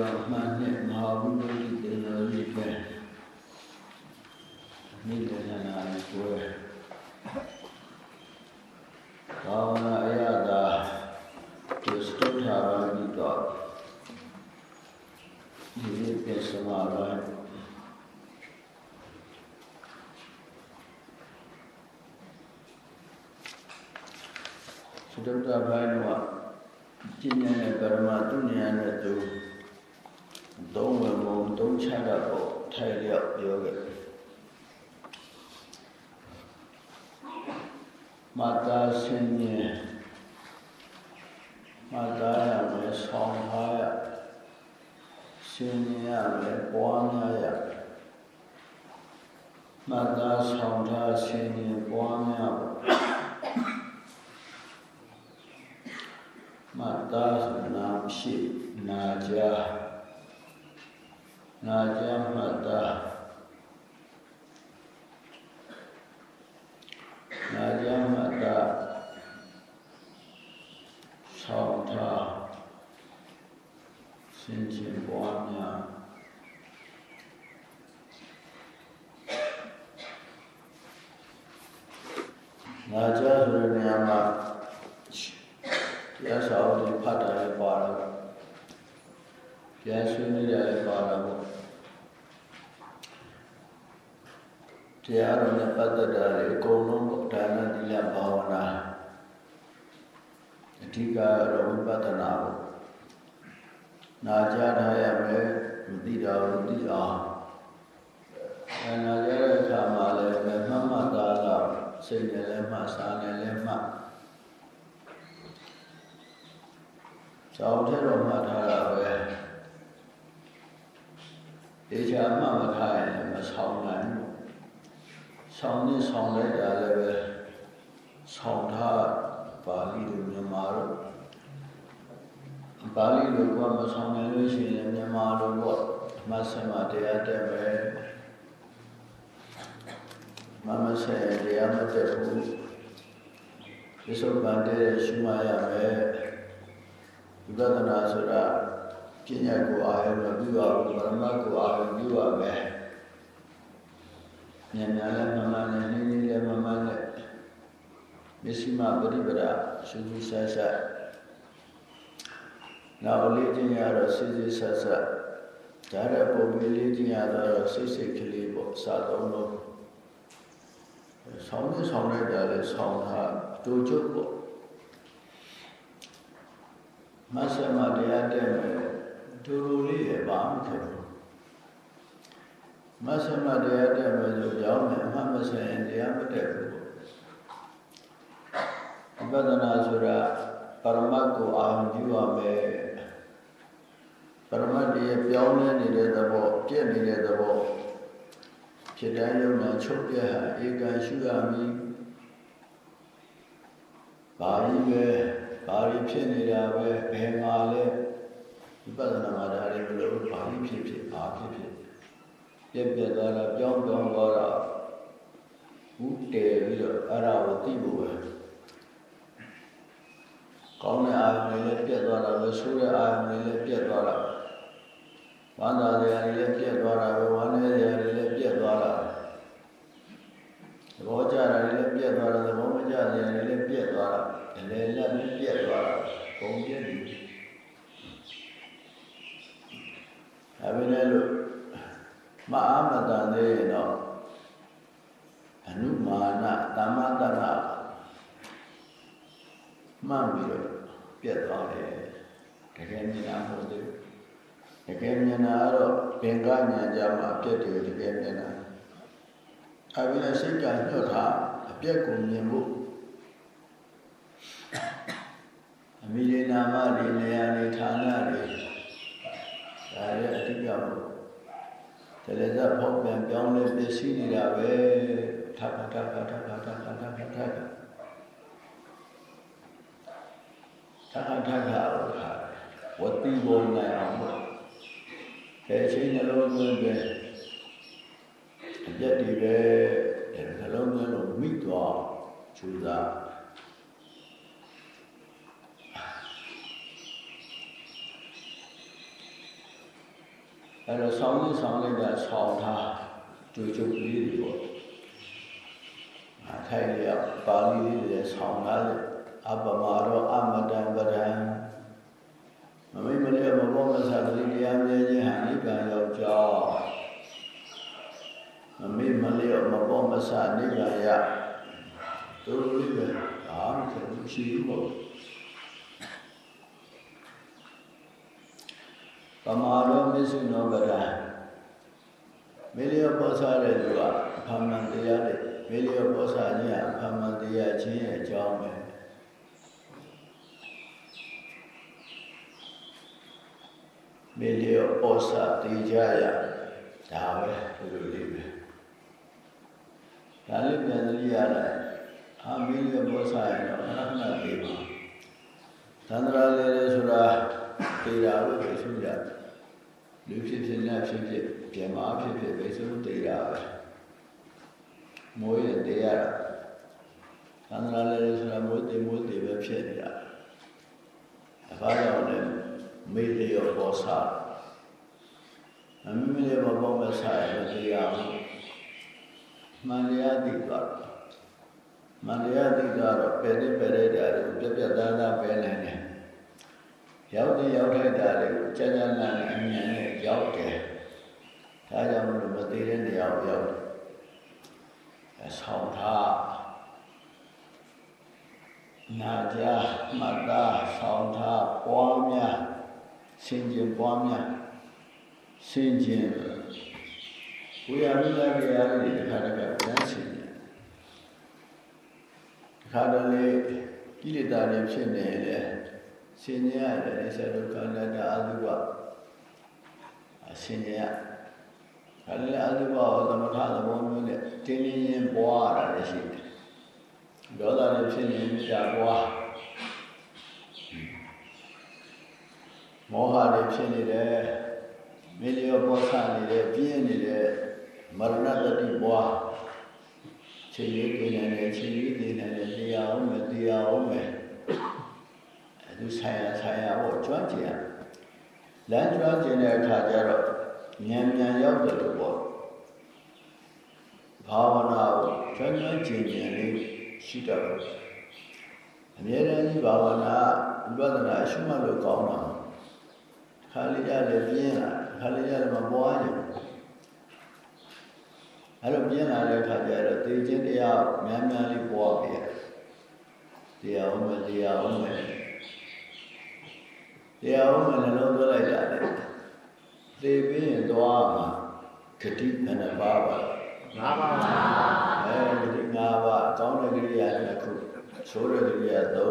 रहमान ने माविन की तेनाली में मिलने नाम को कावना यादा किसको ठावानी का ये के समावा है सुदर्ता भाई ने जिन्हें परमात्मा ने ပုံသုံးချတာပေါ့ထိုင်လျောက်ပြောခဲ့မာတာရှင်ရဲ့မာတာရမယ်ဆောင်းထားရရှင်ရမယ်ပွားများရမာတာဆောင်းထားရှင်ရပွားများမတ္တနာဖြစ်နာကြနာကြမတ္တနာကြမတ္တဆောင်းထားစင်ချင်ပွားများနာကြ ဆိုတဲ့နေရာမှာတရားစာအုပ်တွေဖတ်တာလည်းပါတော့တရားဆွေးနွေးတာလည်းပါတော့တရားတော်နဲ့ပတ်သက်တာတွေအကုန်လုံးဒါနသီလဘာဝနာအဓိကတော့ဝိပဿနာပေါ့နာကြားထားရမယ်မသိတာကိုသိအောင်အဲနာကြားတဲ့အခါမှာလည်းမှတ်မှတ်သားသား စိတ်နဲ့လည်းမှစာနဲ့လည်းမှတ်ကျောင်းထဲတော့မှတ်ထားတာပဲဒေချာမှတ်မထားရင်မဆောင်နိုင်ဘူးဆောင်နေဆောင်လိုက်တာလည်းပဲဆောင်ထားပါဠိလိုမြန်မာတို့ပါဠိလိုကမဆောင်နိုင်လို့ရှိရင်မြန်မာလိုပေါ့မဆမတရားတက်ပဲ မမဆေတရားမတက်ဘူးဒီစုံပန်တဲ့ရှုမှတ်ရမယ်ဝိပဿနာဆိုတာပညာကိုအာရုံမပြုရဘူးပရမတ်ကိုအာရုံပြုရမယ်ဉာဏ်များလည်းမမှန်နဲ့နည်းနည်းလည်းမမှန်နဲ့မစ္စည်းမပရိပဒရှုရှုဆက်ဆက်နောက်လေးခြင်းရတော့စိစိဆက်ဆက်ဒါရပုံပြီးလေးခြင်းရတော့စိတ်စိတ်ကလေးပေါ့စာသုံးလို့ ဆောင်းနေဆောင်းလိုက်တာလည်းဆောင်းတာတူကျုပ်ပေါ့မဆမတရားတက်မယ်တူတူလေးရပါမခဲ့ဘူးမဆမတရားတက်မယ်ဆိုကြောင်းမယ်အမှတ်မဆရင်တရားမတက်ဘူးအပဒနာဆိုတာပရမတ်ကိုအာရုံပြုရမယ်ပရမတ်ရဲ့ပြောင်းလဲနေတဲ့သဘောပြည့်နေတဲ့သဘော ဖြစ်တိုင်းယုံနာချုပ်ပြဟာဧကံရှုရမည်ဘာကြီးပဲဘာကြီးဖြစ်နေတာပဲဘယ်မှာလဲဒီပဿနာမှာဒါတွေမလို့ဘာကြီးဖြစ်ဖြစ်ဘာဖြစ်ဖြစ်ပြက်ပြက်သွားတာပြောင်းပြောင်းသွားတာဘူးတည်ပြီးတော့အဲ့ဒါကိုသိဖို့ပဲကောင်းတဲ့အာရုံတွေလည်းပြက်သွားတာပဲဆိုးတဲ့အာရုံတွေလည်းပြက်သွားတာဝမ်းသာတရားတွေလည်းပြက်သွားတာပဲဝမ်းနည်းတရားတွေလည်းပြက်သွားတာသဘောကျတာတွေလည်းပြက်သွားတာသဘောမကျတရားတွေလည်းပြက်သွားတာ အလေလက်လည်းပြက်သွားတာပုံပြက်တယ်အဘိဓိလို့မအားမတန်သေးရင်တော့အနုမာနတမ္မတနာမှန်ပြီးတော့ပြက်သွားတယ်တကယ်မြင်တာမဟုတ်သေးဘူးတကယ်မြင်တာကတော့ပင်ကညာကြမှာအပြက်တွေတကယ်မြင်တာအဘိဓိစိတ်ကညှော့တာအပြက်ကိုမြင်ဖို့အ မိရေနာမတွေနေရာတွေဌာနတွေဒါရဲ့အတိအကျပေါ့တလေသာဖောက်ပြန်ပြောင်းလဲပစ္စည်းနေတာပဲထပ်ထပ်ထပ်ထပ်ထပ်ထပ်ထပ်ထပ်ထပ်ထပ်ထပ်ထပ်ထပ်ထပ်ထပ်ဝတိဘုံနိုင်အောင်ပေါ့ဘယ်ချိန်နှလုံးသွင်းပဲအပြက်တွေပဲနှလုံးသွင်းလို့မိသွားကျူသာ အဲ့တော့ဆောင်းလေးဆောင်းလိုက်တာဆောင်းထားကြိုကြုတ်ကလေးတွေပေါ့အထိုင်ရပါဠိလေးတွေဆောင်းထားတယ်အပမရောအမတံပဒံမမိမလေးမဘောမဆာတိတရားမြဲခြင်းဟာနိဗ္ဗာန်ရောက်ကြောင်းမမိမလေးမဘောမဆာနိဗ္ဗာန်ရသူလေးပဲအားမဖြစ်ဘူးရှိဘူးပ မာရောမစ္ဆုနောပဒံမေလျောပေါ်စားတဲ့သူကအဖမှန်တရားတွေမေလျောပေါ်စားခြင်းအဖမှန်တရားချင်းရဲ့အကြောင်းပဲမေလျောပေါ်စားတေကြရဒါပဲဒီလိုလေးပဲဒါလေးပြန်သတိရလိုက်အာမေလျောပေါ်စားရင်တော့ခဏခဏပြေပါသန္တရာလေးဆိုတာ တေတာလို့ပြောဆိုကြတယ်လူဖြစ်ဖြစ်နဲ့ဖြစ်ဖြစ်ပြန်မှာဖြစ်ဖြစ်ပဲဆုံးသေးတာပဲမိုးရတရားသန္တာလည်းဆိုတာမိုးသေးမိုးသေးပဲဖြစ်နေတာအဖားကြောင့်လည်းမေ့လျော့ပေါ်စားအမိမလေးဘောဘောမစားရမတရားဘူးမှန်တရားသိသွားမှန်တရားသိသွားတော့ပယ်တဲ့ပယ်တဲ့တရားကိုပြပြသားသားပယ်နိုင်တယ် ရောက်တဲ့ရောက်ထိုက်တာတွေကိုကြာကြာနာနာအမြင်နဲ့ရောက်တယ်။ဒါကြောင့်မလို့မသေးတဲ့နေရာကိုရောက်တယ်။အဆောင်ထားနာကြမှတ်သားဆောင်ထားပွားများဆင်ခြင်ပွားများဆင်ခြင်ဝိရမိလာတရားတွေတစ်ခါတစ်ခါပြန်ဆင်ခြင်တစ်ခါတလေကိလေသာတွေဖြစ်နေတယ် ဆင်ញရတယ်အစ္ဆဒုက္ခအနတ္တအတုပအဆင်ញရအဲ့ဒီအတုပကိုသမထသဘောမျိုးနဲ့တင်းတင်းရင်ပွားရတာလည်းရှိတယ်ဒေါသနဲ့ဖြစ်နေမြတ်ပွားမောဟတွေဖြစ်နေတယ်မေလျောပေါ်ဆနေတယ်ပြင်းနေတယ်မရဏတတိပွားခြေရည်ကိုနေတယ်ခြေရည်နေတယ်တရားအောင်မယ်တရားအောင်မယ် သူဆိုင်ရာဆိုင်ရာဟောကြွကြင်လမ်းကြွကြင်တဲ့အခါကျတော့ဉာဏ်ဉာဏ်ရောက်တယ်လို့ပေါ့ဘာဝနာကိုကြွကြင်ကြင်ကြင်လေးရှိတော့အမြဲတမ်းဒီဘာဝနာဝိပဿနာရှုမှတ်လို့ကောင်းတာခါလေးကြလည်းပြင်းလာခါလေးကြလည်းမပွားနိုင်အဲ့လိုပြင်းလာတဲ့အခါကျတော့သိခြင်းတရားများများလေးပွားပြရတရားအောင်မတရားအောင်မယ် တရားဥမနှလုံးသွင်းလိုက်တာလေသိပြီးရင်သွားမှာဂတိဘယ်နှပါးပါငါးပါးပါအဲဂတိ၅ပါးအကောင်းတဲ့ကိရိယာတစ်ခုဆိုးတဲ့ကိရိယာ၃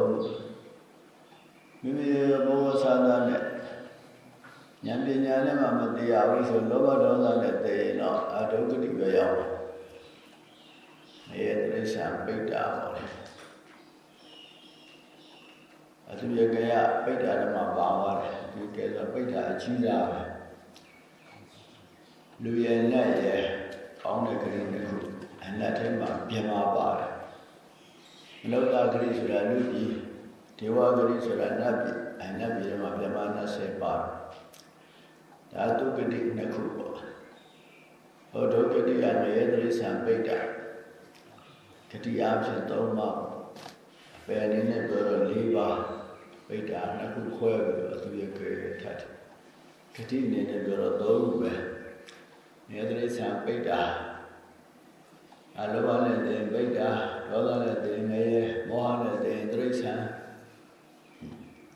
မိမိဘောသာသနဲ့ဉာဏ်ပညာနဲ့မှမတရားဘူးဆိုလောဘဒေါသနဲ့တည်ရင်တော့အဒုက္ခတိပဲရောက်တယ်။အဲတိရစ္ဆာန်ပိဋ္ဌာပါလေ။ အသူရကရပိဋ္ဌာဓမ္မပါသွားတယ်ဒီကဲဆိုပိဋ္ဌာအကြီးစားပဲလူရည်နဲ့ရယ်ကောင်းတဲ့ကလေးတစ်ခုအနတ်ထဲမှာပြင်မာပါတယ်မလောကဂရိဆိုတာလူကြီးဒေဝဂရိဆိုတာနတ်ပြည်အနတ်ပြည်ထဲမှာပြင်မာ20ပါတယ်ဒါတုဂတိနှစ်ခုပေါ့ဟောဒုဂတိကမယေတရိသံပိဋ္ဌာဂတိအဖြစ်၃ပါးပယ်အနေနဲ့ပြောတော့၄ပါး ပိဋ္ဌာနှစ်ခုခွဲပြီးတော့သူရကဲထတ်ဂတိအနေနဲ့ပြောတော့သုံးခုပဲနေတရိစ္ဆာန်ပိဋ္ဌာအလောဘနဲ့တင်ပိဋ္ဌာဒေါသနဲ့တင်ငရဲမောဟနဲ့တင်တရိစ္ဆာန်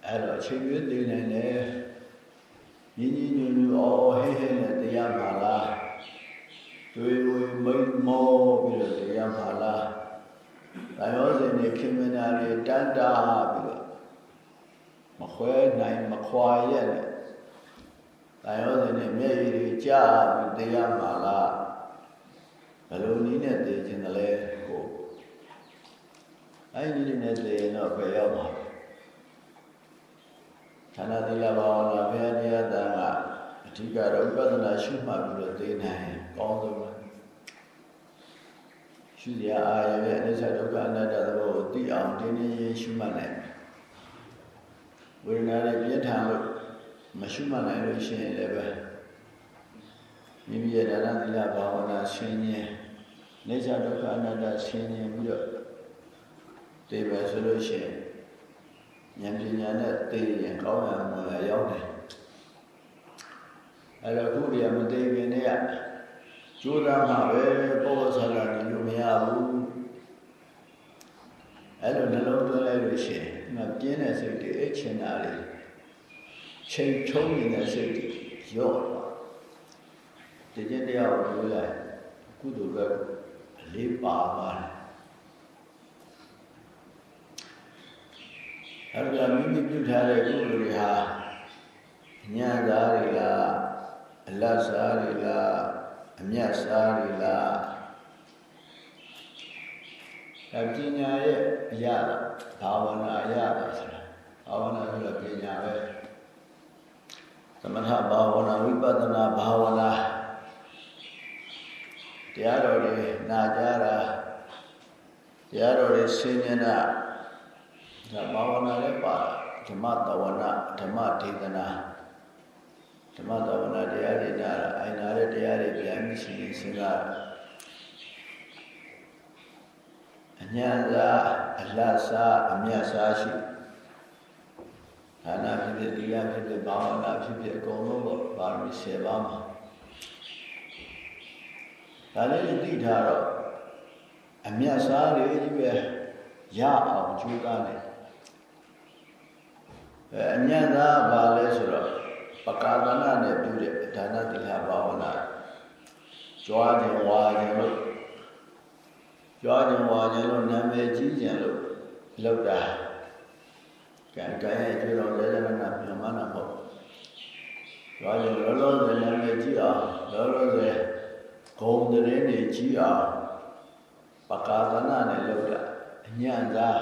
အဲ့တော့အချိန်ရွေးတင်နိုင်တယ်ညီညီညွတ်ညွတ်အော်ဟဲဟဲနဲ့တရားပါလားတွေ့ဝေမိတ်မောပြီးတော့တရားပါလားဒါရောစင်နေခင်မနာတွေတန်တာပြီးတော့ မခွဲနိုင်မခွာရက်နဲ့တန်ရောစင်နဲ့မျက်ရည်တွေကြာပြီးတရားမှာလားဘယ်လိုနည်းနဲ့သိခြင်းတလဲကိုအဲ့ဒီနည်းနဲ့သိရင်တော့ဘယ်ရောက်မှာဌာနသီလဘာဝနာဘုရားတရားတန်ကအဓိကတော့ဝိပဿနာရှုမှတ်ပြီးတော့သိနိုင်ကောင်းဆုံးလားရှုရအာရရဲ့အနိစ္စဒုက္ခအနတ္တသဘောကိုသိအောင်တင်းတင်းရင်းရှုမှတ်နိုင် ဝေဒနာတွေပြင်းထန်လို့မရှုမှတ်နိုင်လို့ရှိရင်လည်းပဲမိမိရဲ့ဒါနသီလဘာဝနာဆင်းရဲနေချဒုက္ခအနတ္တဆင်းရဲပြီးတော့သိပဲဆိုလို့ရှိရင်ဉာဏ်ပညာနဲ့သိရင်ကောင်းရမှာရောက်တယ်အဲ့တော့ခုတည်းကမသိခင်တည်းကကြိုးစားမှာပဲပေါ်ပေါ်ဆရာနေလို့မရဘူးအဲ့လိုနှလုံးသွင်းလိုက်လို့ရှိရင် ငါပြင်းတဲ့စိတ်တွေအချင်းတာလေးချိန်ချုံးနေတဲ့စိတ်တွေရော့သွားတည်တဲ့တရားကိုပြောလိုက်ကုသိုလ်ပဲအလေးပါပါတယ်အဲ့ဒါမိမိပြုထားတဲ့ကုသိုလ်တွေဟာညာသားတွေလားအလတ်စားတွေလားအမြတ်စားတွေလား ဒါပညာရဲ့အရာဘာဝနာအရာဆိုတာဘာဝနာဆိုတာပညာပဲသမထဘာဝနာဝိပဿနာဘာဝနာတရားတော်တွေနာကြတာတရားတော်တွေဆင်းရဲတာဒါဘာဝနာလည်းပါဓမ္မတဝနာဓမ္မဒေသနာဓမ္မတဝနာတရားတွေနာအိုင်နာတဲ့တရားတွေပြန်ပြီးရှင်းရှင်းစဉ်းစားအ ညာသာအလတ်စားအမြတ်စားရှိဒါနဖြစ်ဖြစ်ဒီလဖြစ်ဖြစ်ဘာဝနာဖြစ်ဖြစ်အကုန်လုံးပေါ့ပါရမီ10ပါးမှာဒါလေးသိထားတော့အမြတ်စားလေးကြီးပဲရအောင်ကြိုးစားတယ်အဲအညာသာဘာလဲဆိုတော့ပကာသနာနဲ့ပြုတဲ့ဒါနသီလဘာဝနာကြွားခြင်းဝါခြင်းလို့ ကြွားခြင်းဝါခြင်းလို့နာမည်ကြီးခြင်းလို့လောက်တာကံကံရဲ့ကျွေးတော်လဲလဲနာမြန်မာနာပေါ့ကြွားခြင်းလောလောဆယ်နာမည်ကြီးအောင်လောလောဆယ်ဂုံတရင်နေကြီးအောင်ပကာသနာနဲ့လောက်တာအညံ့သား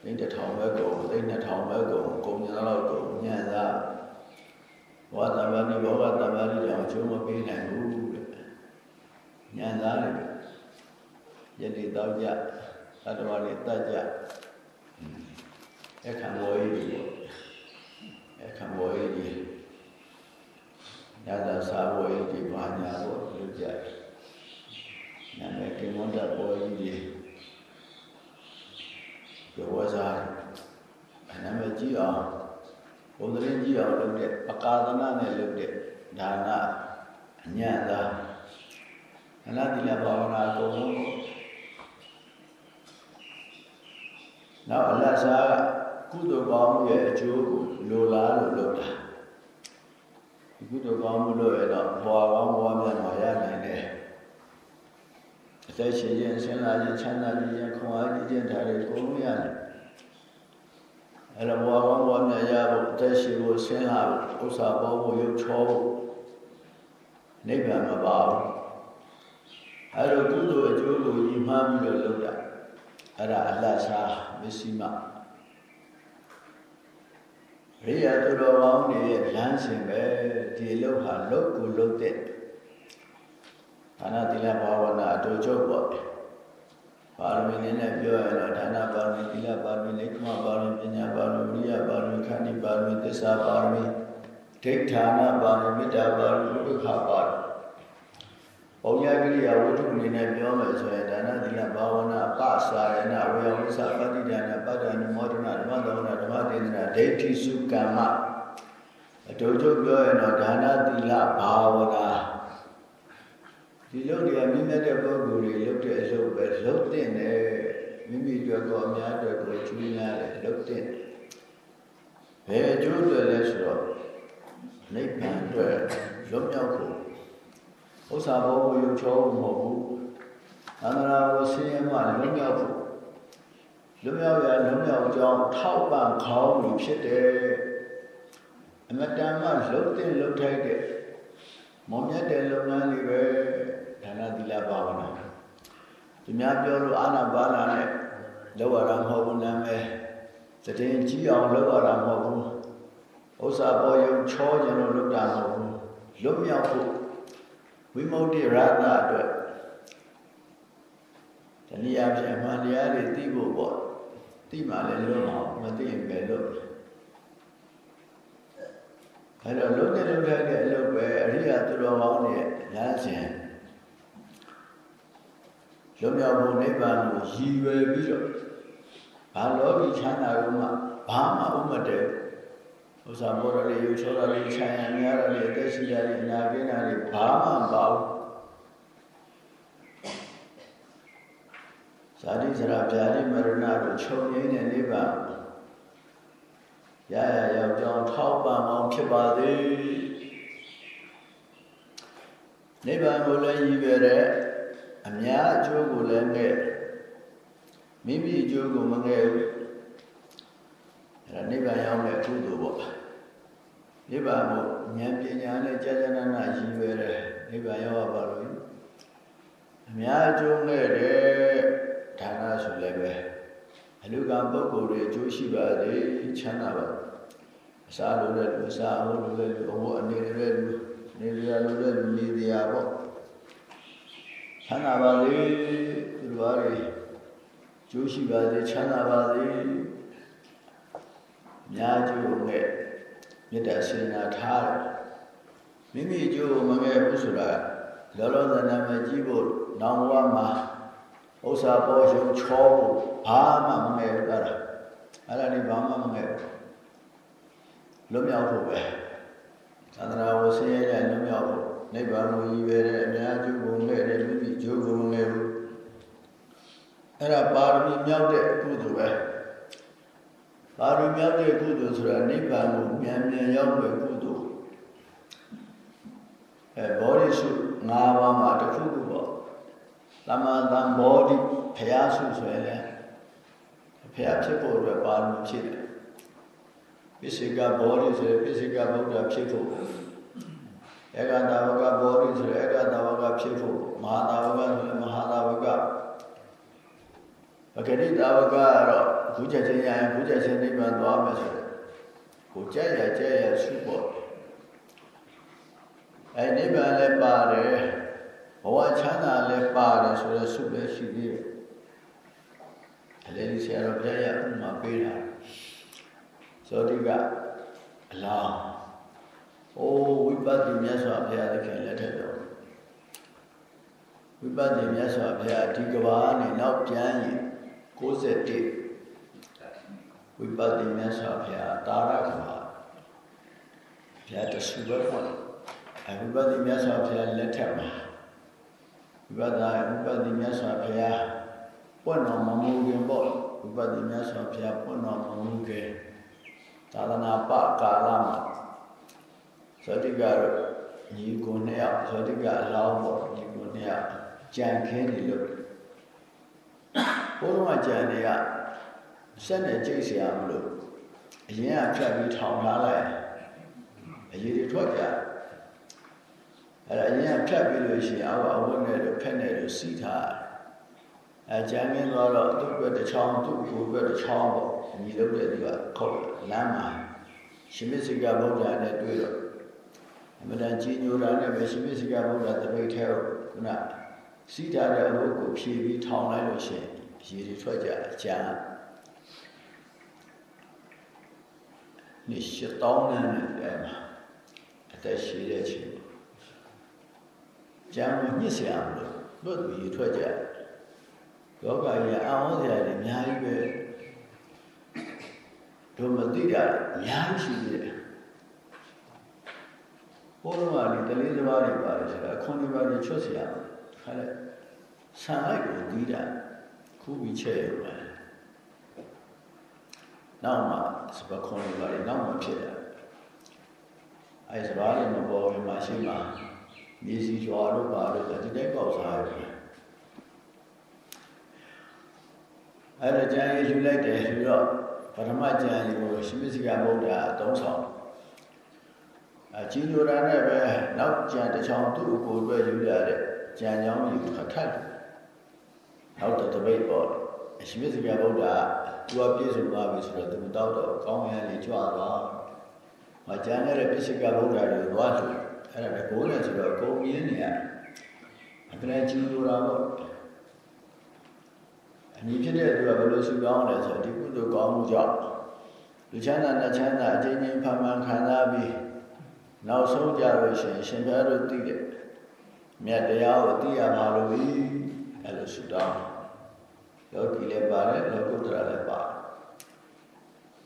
သိန်းတစ်ထောင်ပဲကုန်သိန်းနှစ်ထောင်ပဲကုန်ကုန်ကြတော့ကုန်ညံ့သားဘောတမဏိဘောဂတမဏိကြောင့်ချိုးမပေးနိုင်ဘူးတဲ့ညံ့သားတယ် ယနေ့တော့ကြသတ္တဝါတွေတတ်ကြအခါမောကြီးပေါ့အခါမောကြီးညသာစာဘောကြီးဘာညာပေါ့လုပ်ကြနာမည်ကိမွန်တဘောကြီးတွေပြောစားအနာမည်ကြီးအောင်ဘုံသတင်းကြီးအောင်လုပ်တဲ့ပကာသနာနဲ့လုပ်တဲ့ဒါနအညံ့သာအလားတိလဘာဝနာအကုန်လုံး နောက်အလတ်စားကုသိုလ်ကောင်းမှုရဲ့အကျိုးကိုလိုလားလို့လုပ်တာဒီကုသိုလ်ကောင်းမှုလို့ရတော့ဘဝကောင်းဘဝမြတ်မှာရနိုင်တယ်အသက်ရှင်ခြင်းဆင်းလာခြင်းချမ်းသာခြင်းခွန်အားကြီးခြင်းဒါတွေအကုန်လုံးရတယ်အဲ့တော့ဘဝကောင်းဘဝမြတ်ရဖို့အသက်ရှင်ဖို့ဆင်းလာဖို့ဥစ္စာပေါ်ဖို့ရုပ်ချောဖို့နိဗ္ဗာန်မပါဘူးအဲ့တော့ကုသိုလ်အကျိုးကိုညီမှန်းပြီးတော့လုပ်တာအဲ့ဒါအလတ်စား မစ္စည်းမရိယာသူတော်ကောင်းတွေရဲ့လမ်းစဉ်ပဲဒီလောက်ဟာလုတ်ကိုလုတ်တဲ့ဒါနသီလဘာဝနာအတူချုပ်ပေါ့ပါရမီနဲ့ပြောရတော့ဒါနပါရမီသီလပါရမီလိက္ခမပါရမီပညာပါရမီဝိရိယပါရမီခန္တီပါရမီသစ္စာပါရမီဒိဋ္ဌာနပါရမီမေတ္တာပါရမီဥပ္ပခပါရမီ ပုံရကိရိယာဝတ္ထုအနေနဲ့ပြောမယ်ဆိုရင်ဒါနသီလဘာဝနာပစာရဏဝေယဝိသပတိဒါနပတ္တနမောဒနာဓမ္မသောနာဓမ္မဒေသနာဒိဋ္ဌိစုကမ္မအတူတူပြောရင်တော့ဒါနသီလဘာဝနာဒီလုပ်တွေကမြင့်မြတ်တဲ့ပုဂ္ဂိုလ်တွေလုပ်တဲ့အလုပ်ပဲလုပ်တဲ့နဲ့မိမိအတွက်ကောအများအတွက်ကိုကျူးများတယ်လုပ်တဲ့ဘယ်အကျိုးတွေလဲဆိုတော့နိဗ္ဗာန်အတွက်လွတ်မြောက်ဖို့ ဥစ္စာဘောကိုရုပ်ချောမဟုတ်ဘူးသန္တရာကိုဆင်းရဲမှလွတ်မြောက်ဖို့လွတ်မြောက်ရလွတ်မြောက်ကြောင်းထောက်ပံ့ခေါင်းပြီးဖြစ်တယ်အမတန်မှလှုပ်တဲ့လှုပ်ထိုက်တဲ့မောင်မြတ်တဲ့လုပ်ငန်းတွေပဲဒါနသီလဘာဝနာသူများပြောလို့အာနာပါနာနဲ့လောက်ရတာမဟုတ်ဘူးနာမည်တည်င်းကြီးအောင်လောက်ရတာမဟုတ်ဘူးဥစ္စာပေါ်ယုံချောခြင်းလို့လုပ်တာမဟုတ်ဘူးလွတ်မြောက်ဖို့ ဝိမု ക്തി ရတ္တအတွက်တနည်းအားဖြင့်အမှန်တရားတွေသိဖို့ပေါ့သိမှလည်းလွတ်မှာမသိရင်ပဲလွတ်အဲ့တော့လုံးတဲ့လုံးထိုက်တဲ့အလုပ်ပဲအရိယာသူတော်ကောင်းတွေလမ်းစဉ်လွတ်မြောက်ဖို့နိဗ္ဗာန်ကိုရည်ရွယ်ပြီးတော့ဘာလောကီချမ်းသာကိုမှဘာမှဥမတည့် ဥစ္စာဘောရလေးယူချောရလေးခြံရံရရလေးအသက်ရှိရလေးအနာကိနာလေးဘာမှမပါဘူးဇာတိစရာဗျာတိမရဏတို့ခြုံငိမ့်တဲ့နိဗ္ဗာန်ရရရောက်ကြောင်းထောက်ပံ့အောင်ဖြစ်ပါသည်နိဗ္ဗာန်ကိုလည်းရည်ရွယ်တဲ့အများအကျိုးကိုလည်းငဲ့မိမိအကျိုးကိုမငဲ့ဘူးအဲ ဒါနိဗ္ဗာန်ရောက်တဲ့ကုသိုလ်ပေါ့နိဗ္ဗာန်ကိုဉာဏ်ပညာနဲ့ကြာကြာနာနာရည်ရွယ်တဲ့နိဗ္ဗာန်ရောက်ပါလို့အများအကျိုးငဲ့တဲ့ဌာနဆိုလည်းပဲအလူကပုဂ္ဂိုလ်တွေအကျိုးရှိပါစေချမ်းသာပါအစားလိုတဲ့လူအစားအဟုတ်လိုတဲ့လူအဟုတ်အနေတဲ့လူနေရလိုတဲ့လူနေတရားပေါ့ချမ်းသာပါစေသူတို့ဘာတွေကျိုးရှိပါစေချမ်းသာပါစေ များကျိုးနဲ့မေတ္တာစေနာထားတယ်မိမိကျိုးမငယ်ဘူးဆိုတာလောလောဆယ်နာမကြည့်ဖို့နောင်ဘဝမှာဥစ္စာပေါ်ရုံချောဖို့ဘာမှမငယ်ဘူးလားအဲ့ဒါလေးဘာမှမငယ်ဘူးလွတ်မြောက်ဖို့ပဲသန္တရာဝဆင်းရဲတဲ့လွတ်မြောက်ဖို့နိဗ္ဗာန်ကိုရည်ရွယ်တဲ့အများကျိုးကိုငယ်တဲ့မိမိကျိုးကိုငယ်ဘူးအဲ့ဒါပါရမီမြောက်တဲ့ကုသိုလ်ပဲ ပါရမီမြောက်တဲ့ကုသိုလ်ဆိုတာနိဗ္ဗာန်ကိုမြန်မြန်ရောက်တဲ့ကုသိုလ်အဲဘောဓိစု၅ပါးမှာတစ်ခုခုပေါ့သမသံဘောဓိဖရာစုဆိုရင်လည်းဖရာဖြစ်ဖို့အတွက်ပါရမီဖြစ်တယ်ပိစိကဘောဓိဆိုရင်ပိစိကဗုဒ္ဓဖြစ်ဖို့ဧကတာဝကဘောဓိဆိုရင်ဧကတာဝကဖြစ်ဖို့မဟာတာဝကဆိုရင်မဟာတာဝကပဂရိတာဝကကတော့ ခုချက်ချင်းရရင်ခုချက်ချင်းနိဗ္ဗာန်သွားမယ်ဆိုတော့ကိုကြက်ရကြက်ရဆုပေါ်အဲနိဗ္ဗာန်လည်းပါတယ်ဘဝချမ်းသာလည်းပါတယ်ဆိုတော့ဆုလည်းရှိသေးတယ်အလေဒီဆရာတော်ဘုရားရဥမာပေးတာသောတိကအလောင်းအိုးဝိပဿနာမြတ်စွာဘုရားသခင်လက်ထက်တော်ဝိပဿနာမြတ်စွာဘုရားဒီကဘာနဲ့နောက်ပြန်ရင်61 ဝိပဿနာမြတ်စွာဘုရားတာရကဘာဘုရားတဆူပဲပေါ့အဝိပဿနာမြတ်စွာဘုရားလက်ထက်မှာဝိပဿနာဝိပဿနာမြတ်စွာဘုရားပွင့်တော်မမူခင်ပေါ့ဝိပဿနာမြတ်စွာဘုရားပွင့်တော်မမူခင်သာသနာပကာလမှာဇောတိကတော့ညီကိုနှစ်ယောက်ဇောတိကအလောင်းပေါ့ညီကိုနှစ်ယောက်ကြံခင်းနေလို့ဘုရားကကြံနေက ဆက်နဲ့ကြိတ်เสียမလို့အရင်ကဖြတ်ပြီးထောင်ထားလိုက်အရေးတွေထွက်ကြအဲ့ဒါအရင်ကဖြတ်ပြီးလို့ရှိရင်အောက်အဝတ်နဲ့လို့ဖက်နဲ့လို့စီထားအဲကြံခင်းသွားတော့သူ့ဘက်တစ်ချောင်းသူ့ကိုယ်ဘက်တစ်ချောင်းပေါ့ညီလို့တဲ့သူကခုတ်လမ်းမှာရှင်မစိကဗုဒ္ဓနဲ့တွေ့တော့အမှန်တန်ကြီးညိုတာနဲ့ပဲရှင်မစိကဗုဒ္ဓတပိတ်ထဲကိုခုနစီးထားတဲ့အလုပ်ကိုဖြည့်ပြီးထောင်လိုက်လို့ရှိရင်ရေတွေထွက်ကြအကျမ်း နေရှစ်တောင်းနဲ့တဲ့မှာအသက်ရှိတဲ့ချိန်ကျမ်းကိုညှစ်เสียအောင်လို့တို့သူရေထွက်ကြယောဂကြီးအအောင်စရာတွေအများကြီးပဲတို့မသိတာအများကြီးရှိသေးတယ်ဘုရားကလေတလေးစပါးတွေပါတယ်ဆိုတာအခွန်တွေပါတွေချွတ်เสียအောင်ခါလဲဆံလိုက်ကိုဒီတာခုပြီးချဲ့ရပါ ယ် နောက်မှစပခွန်တွေပါလေနောက်မှဖြစ်တာအဲစပါးတွေမပေါ်ဘူးမှရှိမှမြေစီကျွာတို့ပါလို့ဒီတိုင်းပေါက်စားရတယ်အဲ့ဒါကြံရည်ယူလိုက်တယ်ဆိုတော့ပထမကြံရည်ကိုရှိမစိကဗုဒ္ဓအသုံးဆောင်အကြီးညိုတာနဲ့ပဲနောက်ကြံတစ်ချောင်းသူ့ကိုယ်အတွက်ယူရတဲ့ကြံကြောင်းယူခတ်ထက်နောက်တပိတ်ပေါ် အရှိမစိကဗုဒ္ဓသူကပြည့်စုံသွားပြီဆိုတော့သူတောက်တော့ကောင်းရန်လေးကြွသွား။မကြံတဲ့ပြစ္ဆိကဗုဒ္ဓတွေသွားတယ်အဲ့ဒါပဲဘိုးနဲ့ဆိုတော့ကုန်ရင်းနေရတယ်။အတည်းကြီးလို့တော့အညီဖြစ်တဲ့သူကဘယ်လိုစုကောင်းလဲဆိုတော့ဒီကုသိုလ်ကောင်းမှုကြောင့်လူချမ်းသာနဲ့ချမ်းသာအချင်းချင်းဖန်ဖန်ခံစားပြီးနောက်ဆုံးကြလို့ရှိရင်ရှင်ဘုရားတို့သိတဲ့မြတ်တရားကိုသိရပါလို့ဤအဲ့လိုဆုတောင်း ယောဂီလည်းပါတယ်လောကုတ္တရာလည်းပါတယ်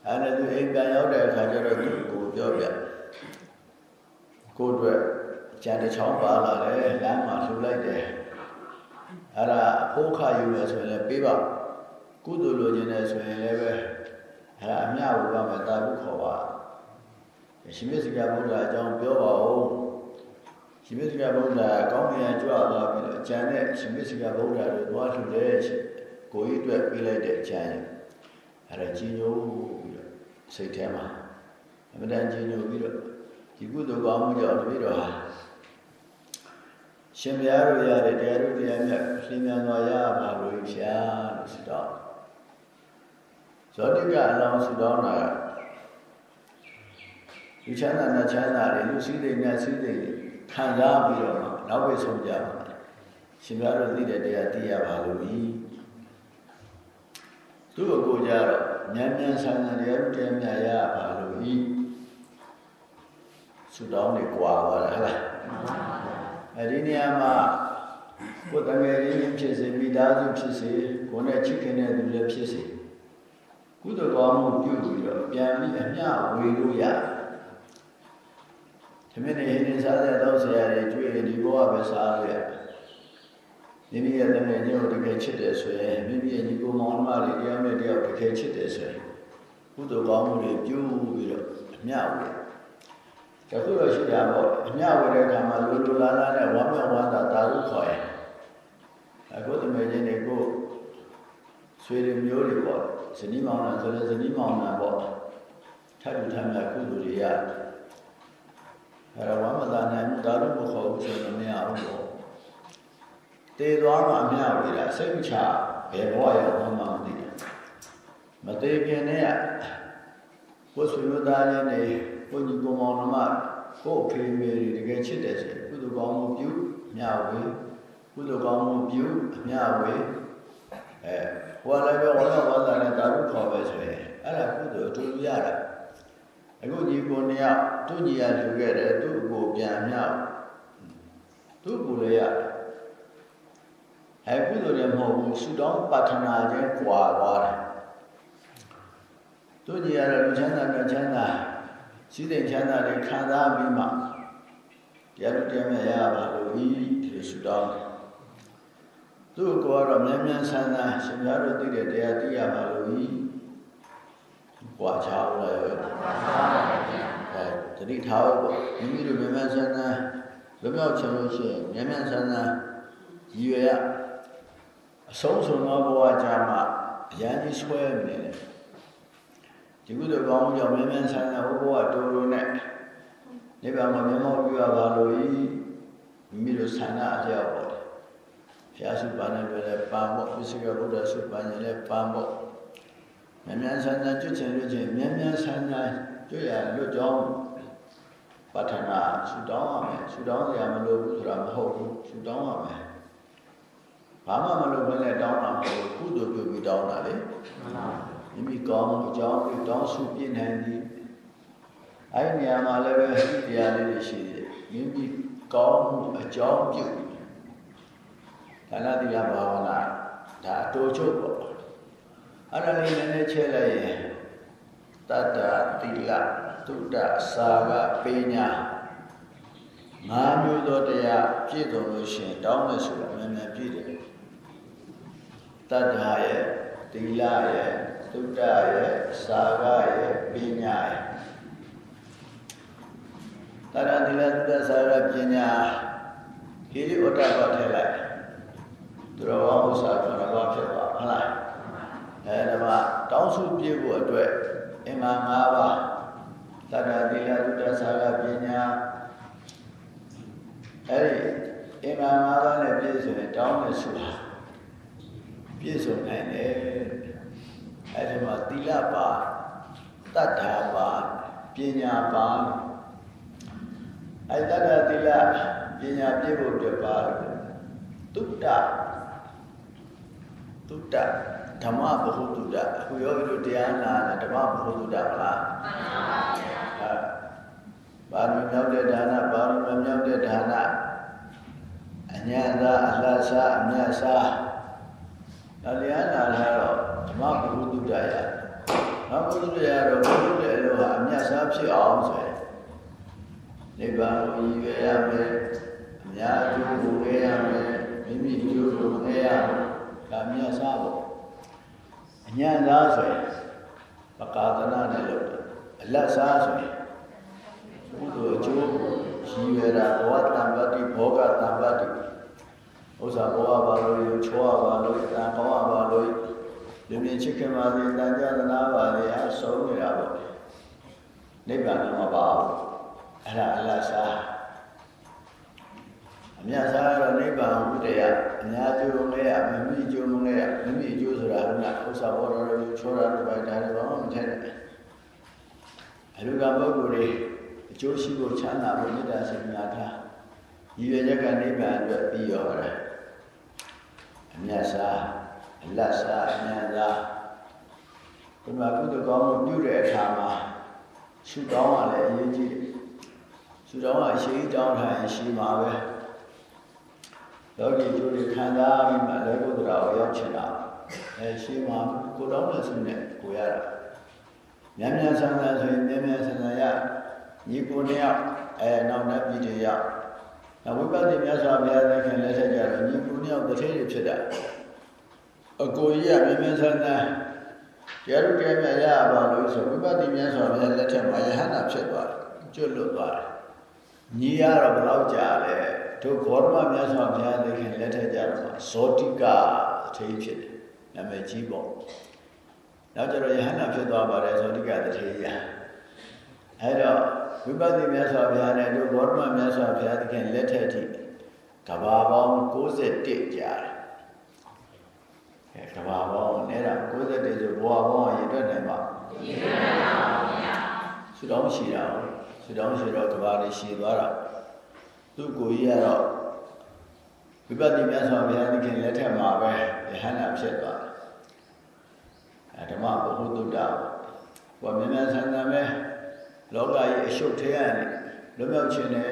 အဲ့ဒါသူအိမ်ပြန်ရောက်တဲ့အခါကျတော့သူကိုပြောပြကိုအတွက်ကြံတစ်ချောင်းပါလာတယ်လမ်းမှာလှူလိုက်တယ်အဲ့ဒါအဖို့ခယူမယ်ဆိုရင်လည်းပေးပါကုသိုလ်လိုချင်တယ်ဆိုရင်လည်းပဲအဲ့ဒါအမြဝပါမယ်တာလို့ခေါ်ပါရှင်မေစကားဘုရားအကြောင်းပြောပါဦးရှင်မေစကားဘုရားကောင်းကင်ကြွသွားပြီးတော့အကျန်တဲ့ရှင်မေစကားဘုရားတို့သွားလှူတဲ့ ကိုကြီးအတွက်ပေးလိုက်တဲ့အကျန်အဲ့ဒါကြီးညိုပြီးတော့စိတ်ထဲမှာအမှန်တန်ကြီးညိုပြီးတော့ဒီကုသိုလ်ကောင်းမှုကြောင့်တပည့်တော်ဟာရှင်ဘုရားတို့ရတဲ့တရားတို့တရားမြတ်လင်းမြန်သွားရပါလို့ဖြာလို့ဆုတောင်းဇောတိကအလောင်းဆုတောင်းတာဒီချမ်းသာနဲ့ချမ်းသာတွေလူစည်းတွေနဲ့စည်းတွေခံစားပြီးတော့နောက်ပဲဆုံးကြပါရှင်ဘုရားတို့သိတဲ့တရားသိရပါလို့ ဤသူ့ကိုကြတော့ဉာဏ်ဉာဏ်ဆန်းဆန်းတရားတရားမြတ်ရပါလို့ဤဆုတောင်းနေကြွာပါလားဟဲ့အဲဒီနေရာမှာကိုယ်တငယ်ရင်းဖြစ်စေမိသားစုဖြစ်စေကိုယ်နဲ့ချစ်ခင်တဲ့သူလည်းဖြစ်စေကုသိုလ်ကောင်းမှုပြုပြီးတော့ပြန်ပြီးအမျှဝေလို့ရတယ်။သမင်းနေဟင်းစားတဲ့တော့ဆရာတွေတွေ့ရင်ဒီဘဝပဲစားလို့ရတယ်။ မိမိရဲ့တငယ်ချင်းကိုတကယ်ချစ်တယ်ဆိုရင်မိမိရဲ့ညီကိုမောင်နှမတွေတရားနဲ့တရားတကယ်ချစ်တယ်ဆိုရင်ကုသိုလ်ကောင်းမှုတွေပြုပြီးတော့အမျှဝေတခုတော့ရှိတာပေါ့အမျှဝေတဲ့အခါမှာလူလူလာလာနဲ့ဝမ်းမြောက်ဝမ်းသာတာလို့ခေါ်ရင်အခုတမန်ချင်းတွေကိုဆွေတွေမျိုးတွေပေါ့ဇနီးမောင်နှံဆိုတဲ့ဇနီးမောင်နှံပေါ့ထပ်ထပ်မြတ်ကုသိုလ်တွေရတယ်အဲတော့ဝမ်းမသာနိုင်မှုဒါလို့မခေါ်ဘူးဆိုတော့မရဘူးပေါ့ တည်သွားမှအမျှဝေတာစိတ်ချဘယ်ဘဝရောက်မှမသိဘူးမသေးခင်နဲ့ကိုယ်ဆွေမျိုးသားချင်းတွေကိုညီကောင်မောင်နှမကိုယ်ဖေးမေတွေတကယ်ချစ်တယ်ဆိုကုသိုလ်ကောင်းမှုပြုမျှဝေကုသိုလ်ကောင်းမှုပြုမျှဝေအဲဟိုလည်းပဲဝါသဝါသနဲ့တာရုခေါ်ပဲဆိုရင်အဲ့ဒါကုသိုလ်အတူတူရတာအခုညီကိုနှစ်ယောက်သူ့ညီရလူခဲ့တယ်သူ့ကိုပြန်မြောက်သူ့ကိုလည်းရတယ် အဲကုသိုလ်လည်းမဟုတ်ဘူးဆုတောင်းပတ္ထနာချင်းကြွာသွားတယ်သူညီရတဲ့လူချမ်းသာနဲ့ချမ်းသာရှိတဲ့ချမ်းသာတွေခံစားပြီးမှတရားတော်တရားမြတ်ရပါလို့ဤဒီလိုဆုတောင်းတယ်သူ့ကိုကတော့မြန်မြန်ဆန်းဆန်းရှင်များတို့သိတဲ့တရားသိရပါလို့ဤကြွာချအောင်လည်းအဲတတိထားဖို့မိမိတို့မြန်မြန်ဆန်းဆန်းလွမြောက်ချင်လို့ရှိရင်မြန်မြန်ဆန်းဆန်းရည်ရွယ်ရ အဆုံးစွန်သောဘဝကြာမှအရန်ကြီးဆွဲနေတယ်ဒီကုသိုလ်ကောင်းမှုကြောင့်မြန်မြန်ဆန်းဆန်းဘဝတိုးတိုးနဲ့နိဗ္ဗာန်မှာမျက်မှောက်ပြုရပါလို့ဤမိမိတို့ဆန္ဒအလျောက်ပေါ့ဘုရားစုပါနေလည်းပန်ဖို့ပစ္စည်းကဘုရားစုပါနေလည်းပန်ဖို့မြန်မြန်ဆန်းဆန်းကျွတ်ချင်လို့ချင်းမြန်မြန်ဆန်းဆန်းကျွတ်ရလွတ်ကြောင်းပဋ္ဌာနာဆူတောင်းရမယ်ဆူတောင်းရမလို့ဘူးဆိုတာမဟုတ်ဘူးဆူတောင်းရမယ် ဘာမှမလုပ်ဘဲနဲ့တောင်းတာမဟုတ်ဘူးကုသိုလ်ပြုပြီးတောင်းတာလေမိမိကောင်းမှုအကြောင်းပြုတောင်းစုပြည့်နိုင်သည်အဲ့ဒီနေရာမှာလည်းပဲတရားလေးတွေရှိတယ်မိမိကောင်းမှုအကြောင်းပြုဒါနတိယဘာဝနာဒါအတူချုပ်ပေါ့အဲ့ဒါလေးနည်းနည်းချဲလိုက်ရင်တတ္တတိလသုဒ္ဓစာကပညာငါးမျိုးသောတရားပြည့်စုံလို့ရှိရင်တောင်းမယ်ဆိုတာမြန်မြန်ပြည့်တယ် တတ္တရဲ့တိလရဲ့သုဒ္ဓရဲ့စာကရဲ့ပညာရဲ့တတ္တတိလသုဒ္ဓစာကပညာဒီလိုဥဒ္ဒဘထည့်လိုက်သူတော်ဘာဥစ္စာခန္ဓာဘာဖြစ်သွားဟုတ်လားအဲဒါမှတောင်းစုပြည့်ဖို့အတွက်အင်္ဂါ၅ပါးတတ္တတိလသုဒ္ဓစာကပညာအဲဒီအင်္ဂါ၅ပါးနဲ့ပြည့်စုံရင်တောင်းမယ်ဆိုတာ ပြည့်စုံနိုင်တယ်အဲဒီမှာသီလပါတတ္ထာပါပညာပါအဲတတ္တသီလပညာပြည့်ဖို့အတွက်ပါတုတ္တတုတ္တဓမ္မဘဟုတုတ္တအခုယောဂီတို့တရားနာတယ်ဓမ္မဘဟုတုတ္တမလားမှန်ပါဗျာအဲပါရမီမြောက်တဲ့ဒါနပါရမီမြောက်တဲ့ဒါနအညာသာအလှစာအမြတ်စာ ဒါတရားနာလာတော့ဓမ္မပုရုဒ္ဒရာယနောက်ပုရုဒ္ဒရာတော့ပုရုဒ္ဒရာလို့ဟာအမြတ်စာဖြစ်အောင်ဆိုရင်နိဗ္ဗာန်ကိုရည်ရွယ်ရမယ်အများကျိုးကိုရရမယ်မိမိကျိုးကိုရရမယ်ဒါမြတ်စာပေါ့အညာသာဆိုရင်ပကာသနာနဲ့လို့အလတ်စားဆိုရင်ကုသိုလ်အကျိုးရည်ရွယ်တာဘဝတံပတ္တိဘောဂတံပတ္တိ ဥစ္စာဘောဝပါလို့ရချောပါလို့တန်ကောပါလို့လူမြင်ချစ်ခင်ပါစေတန်ကြသနာပါစေအဆုံးနေတာပေါ့နိဗ္ဗာန်မပါဘူးအဲ့ဒါအလတ်စားအမြတ်စားတော့နိဗ္ဗာန်ဘုရားအများကျိုးမလဲရမမိကျိုးမလဲရမမိကျိုးဆိုတာကဥစ္စာဘောတော်ရချောတာတို့ပဲဒါတွေဘာမှမထက်နဲ့အလူကပုဂ္ဂိုလ်တွေအကျိုးရှိဖို့ချမ်းသာဖို့မေတ္တာစိတ်များထားရည်ရွယ်ချက်ကနိဗ္ဗာန်အတွက်ပြီးရောတာအ မြတ်စားအလတ်စားအမြတ်စားဒီမှာကုသိုလ်ကောင်းမှုပြုတဲ့အခါမှာရှုတောင်းရလဲအရေးကြီးတယ်ရှုတောင်းကအရှိတောင်းထားရင်ရှိမှာပဲလောကီကျိုးတွေခံစားပြီးမှလည်းကုသရာကိုရောက်ချင်တာအဲရှိမှာကိုတောင်းတဲ့ဆုနဲ့ကိုရတာမြန်မြန်ဆန်းဆန်းဆိုရင်မြန်မြန်ဆန်းဆန်းရညီကိုနှစ်ယောက်အဲနောက်နဲ့ပြည်တွေရောက်နောက် ဝိပဿနာမြတ်စွာဘုရားသခင်လက်ထက်ကျတော့ညီကိုနှစ်ယောက်တစ်ထဲဖြစ်တာအကိုကြီးကမြန်မြန်ဆန်းဆန်းတရားတို့တရားမြတ်ရပါလို့ဆိုဝိပဿနာမြတ်စွာဘုရားလက်ထက်မှာယဟန္တာဖြစ်သွားတယ်ကျွတ်လွတ်သွားတယ်ညီရတော့ဘယ်တော့ကြာလဲတို့ဂေါရမမြတ်စွာဘုရားသခင်လက်ထက်ကျတော့ဇောတိကအထေးဖြစ်တယ်နာမည်ကြီးပေါ့နောက်ကျတော့ယဟန္တာဖြစ်သွားပါတယ်ဇောတိကတထေးရအဲတော့ ဝိပဿနာမြတ်စွာဘုရားနဲ့တို့ဘောဓမမြတ်စွာဘုရားသခင်လက်ထက်ထိကဘာပေါင်း61ကြာတယ်အဲကဘာပေါင်းနဲ့တာ61ဆိုဘဝပေါင်းရည်တွက်နိုင်ပါရည်တွက်နိုင်ပါဗျာဆူတောင်းရှိတာဆူတောင်းရှိတော့ကဘာတွေရှိသွားတာသူ့ကိုကြီးကတော့ဝိပဿနာမြတ်စွာဘုရားသခင်လက်ထက်မှာပဲယဟန္တာဖြစ်သွားတယ်အဲဓမ္မဘုဟုတ္တဘောမြင်မြန်ဆန်းဆန်းပဲ လောကကြီးအရှုပ်ထဲကနေလွတ်မြောက်ခြင်းနဲ့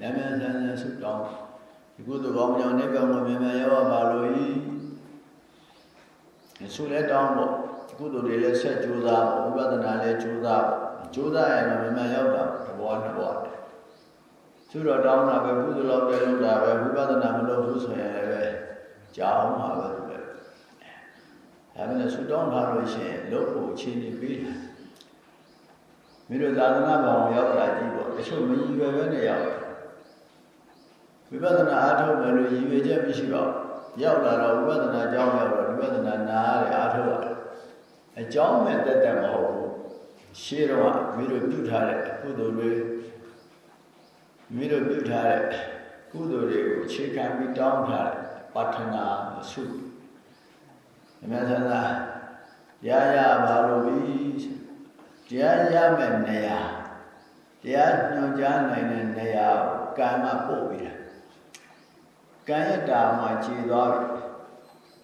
နာမည်ဆန်းဆန်းဆုတောင်းဒီကုသိုလ်ကောင်းကြောင့်နိဗ္ဗာန်ကိုမြင်မြန်ရောက်ပါလို့ဤဆုလည်းတောင်းဖို့ကုသိုလ်တွေလည်းဆက်ကြိုးစားဖို့ဝိပဿနာလည်းကြိုးစားဖို့ကြိုးစားရင်တော့မြင်မြန်ရောက်တာတဘောနှစ်ဘောဆုတော်တောင်းတာပဲကုသိုလ်လောက်တယ်လို့တာပဲဝိပဿနာမလုပ်ဘူးဆိုရင်လည်းပဲကြောင်းမှာပဲသူပဲဒါပေမဲ့ဆုတောင်းထားလို့ရှိရင်လုပ်ဖို့အခြေအနေပေးတယ် မင်းတို့သာသနာ့ဘောင်ရောက်တာကြီးပေါ့တချို့မရည်ရွယ်ပဲနဲ့ရောက်တယ်ဝိပဿနာအားထုတ်မယ်လို့ရည်ရွယ်ချက်မရှိပါဘူးရောက်လာတော့ဝိပဿနာအကြောင်းရောက်တော့ဝိပဿနာနားရတယ်အားထုတ်ရတယ်အကြောင်းမဲ့တက်တက်မဟုတ်ဘူးရှေးတော့မင်းတို့ပြုထားတဲ့ကုသိုလ်တွေမင်းတို့ပြုထားတဲ့ကုသိုလ်တွေကိုအခြေခံပြီးတောင်းထားတဲ့ပဋ္ဌနာဆုအမြဲတမ်းရရပါလို့ပြီး တရားရမယ့်နေရာတရားညွှန်ကြားနိုင်တဲ့နေရာကံမှာပို့ပြီးတာကံရတာမှာခြေသွားပြီ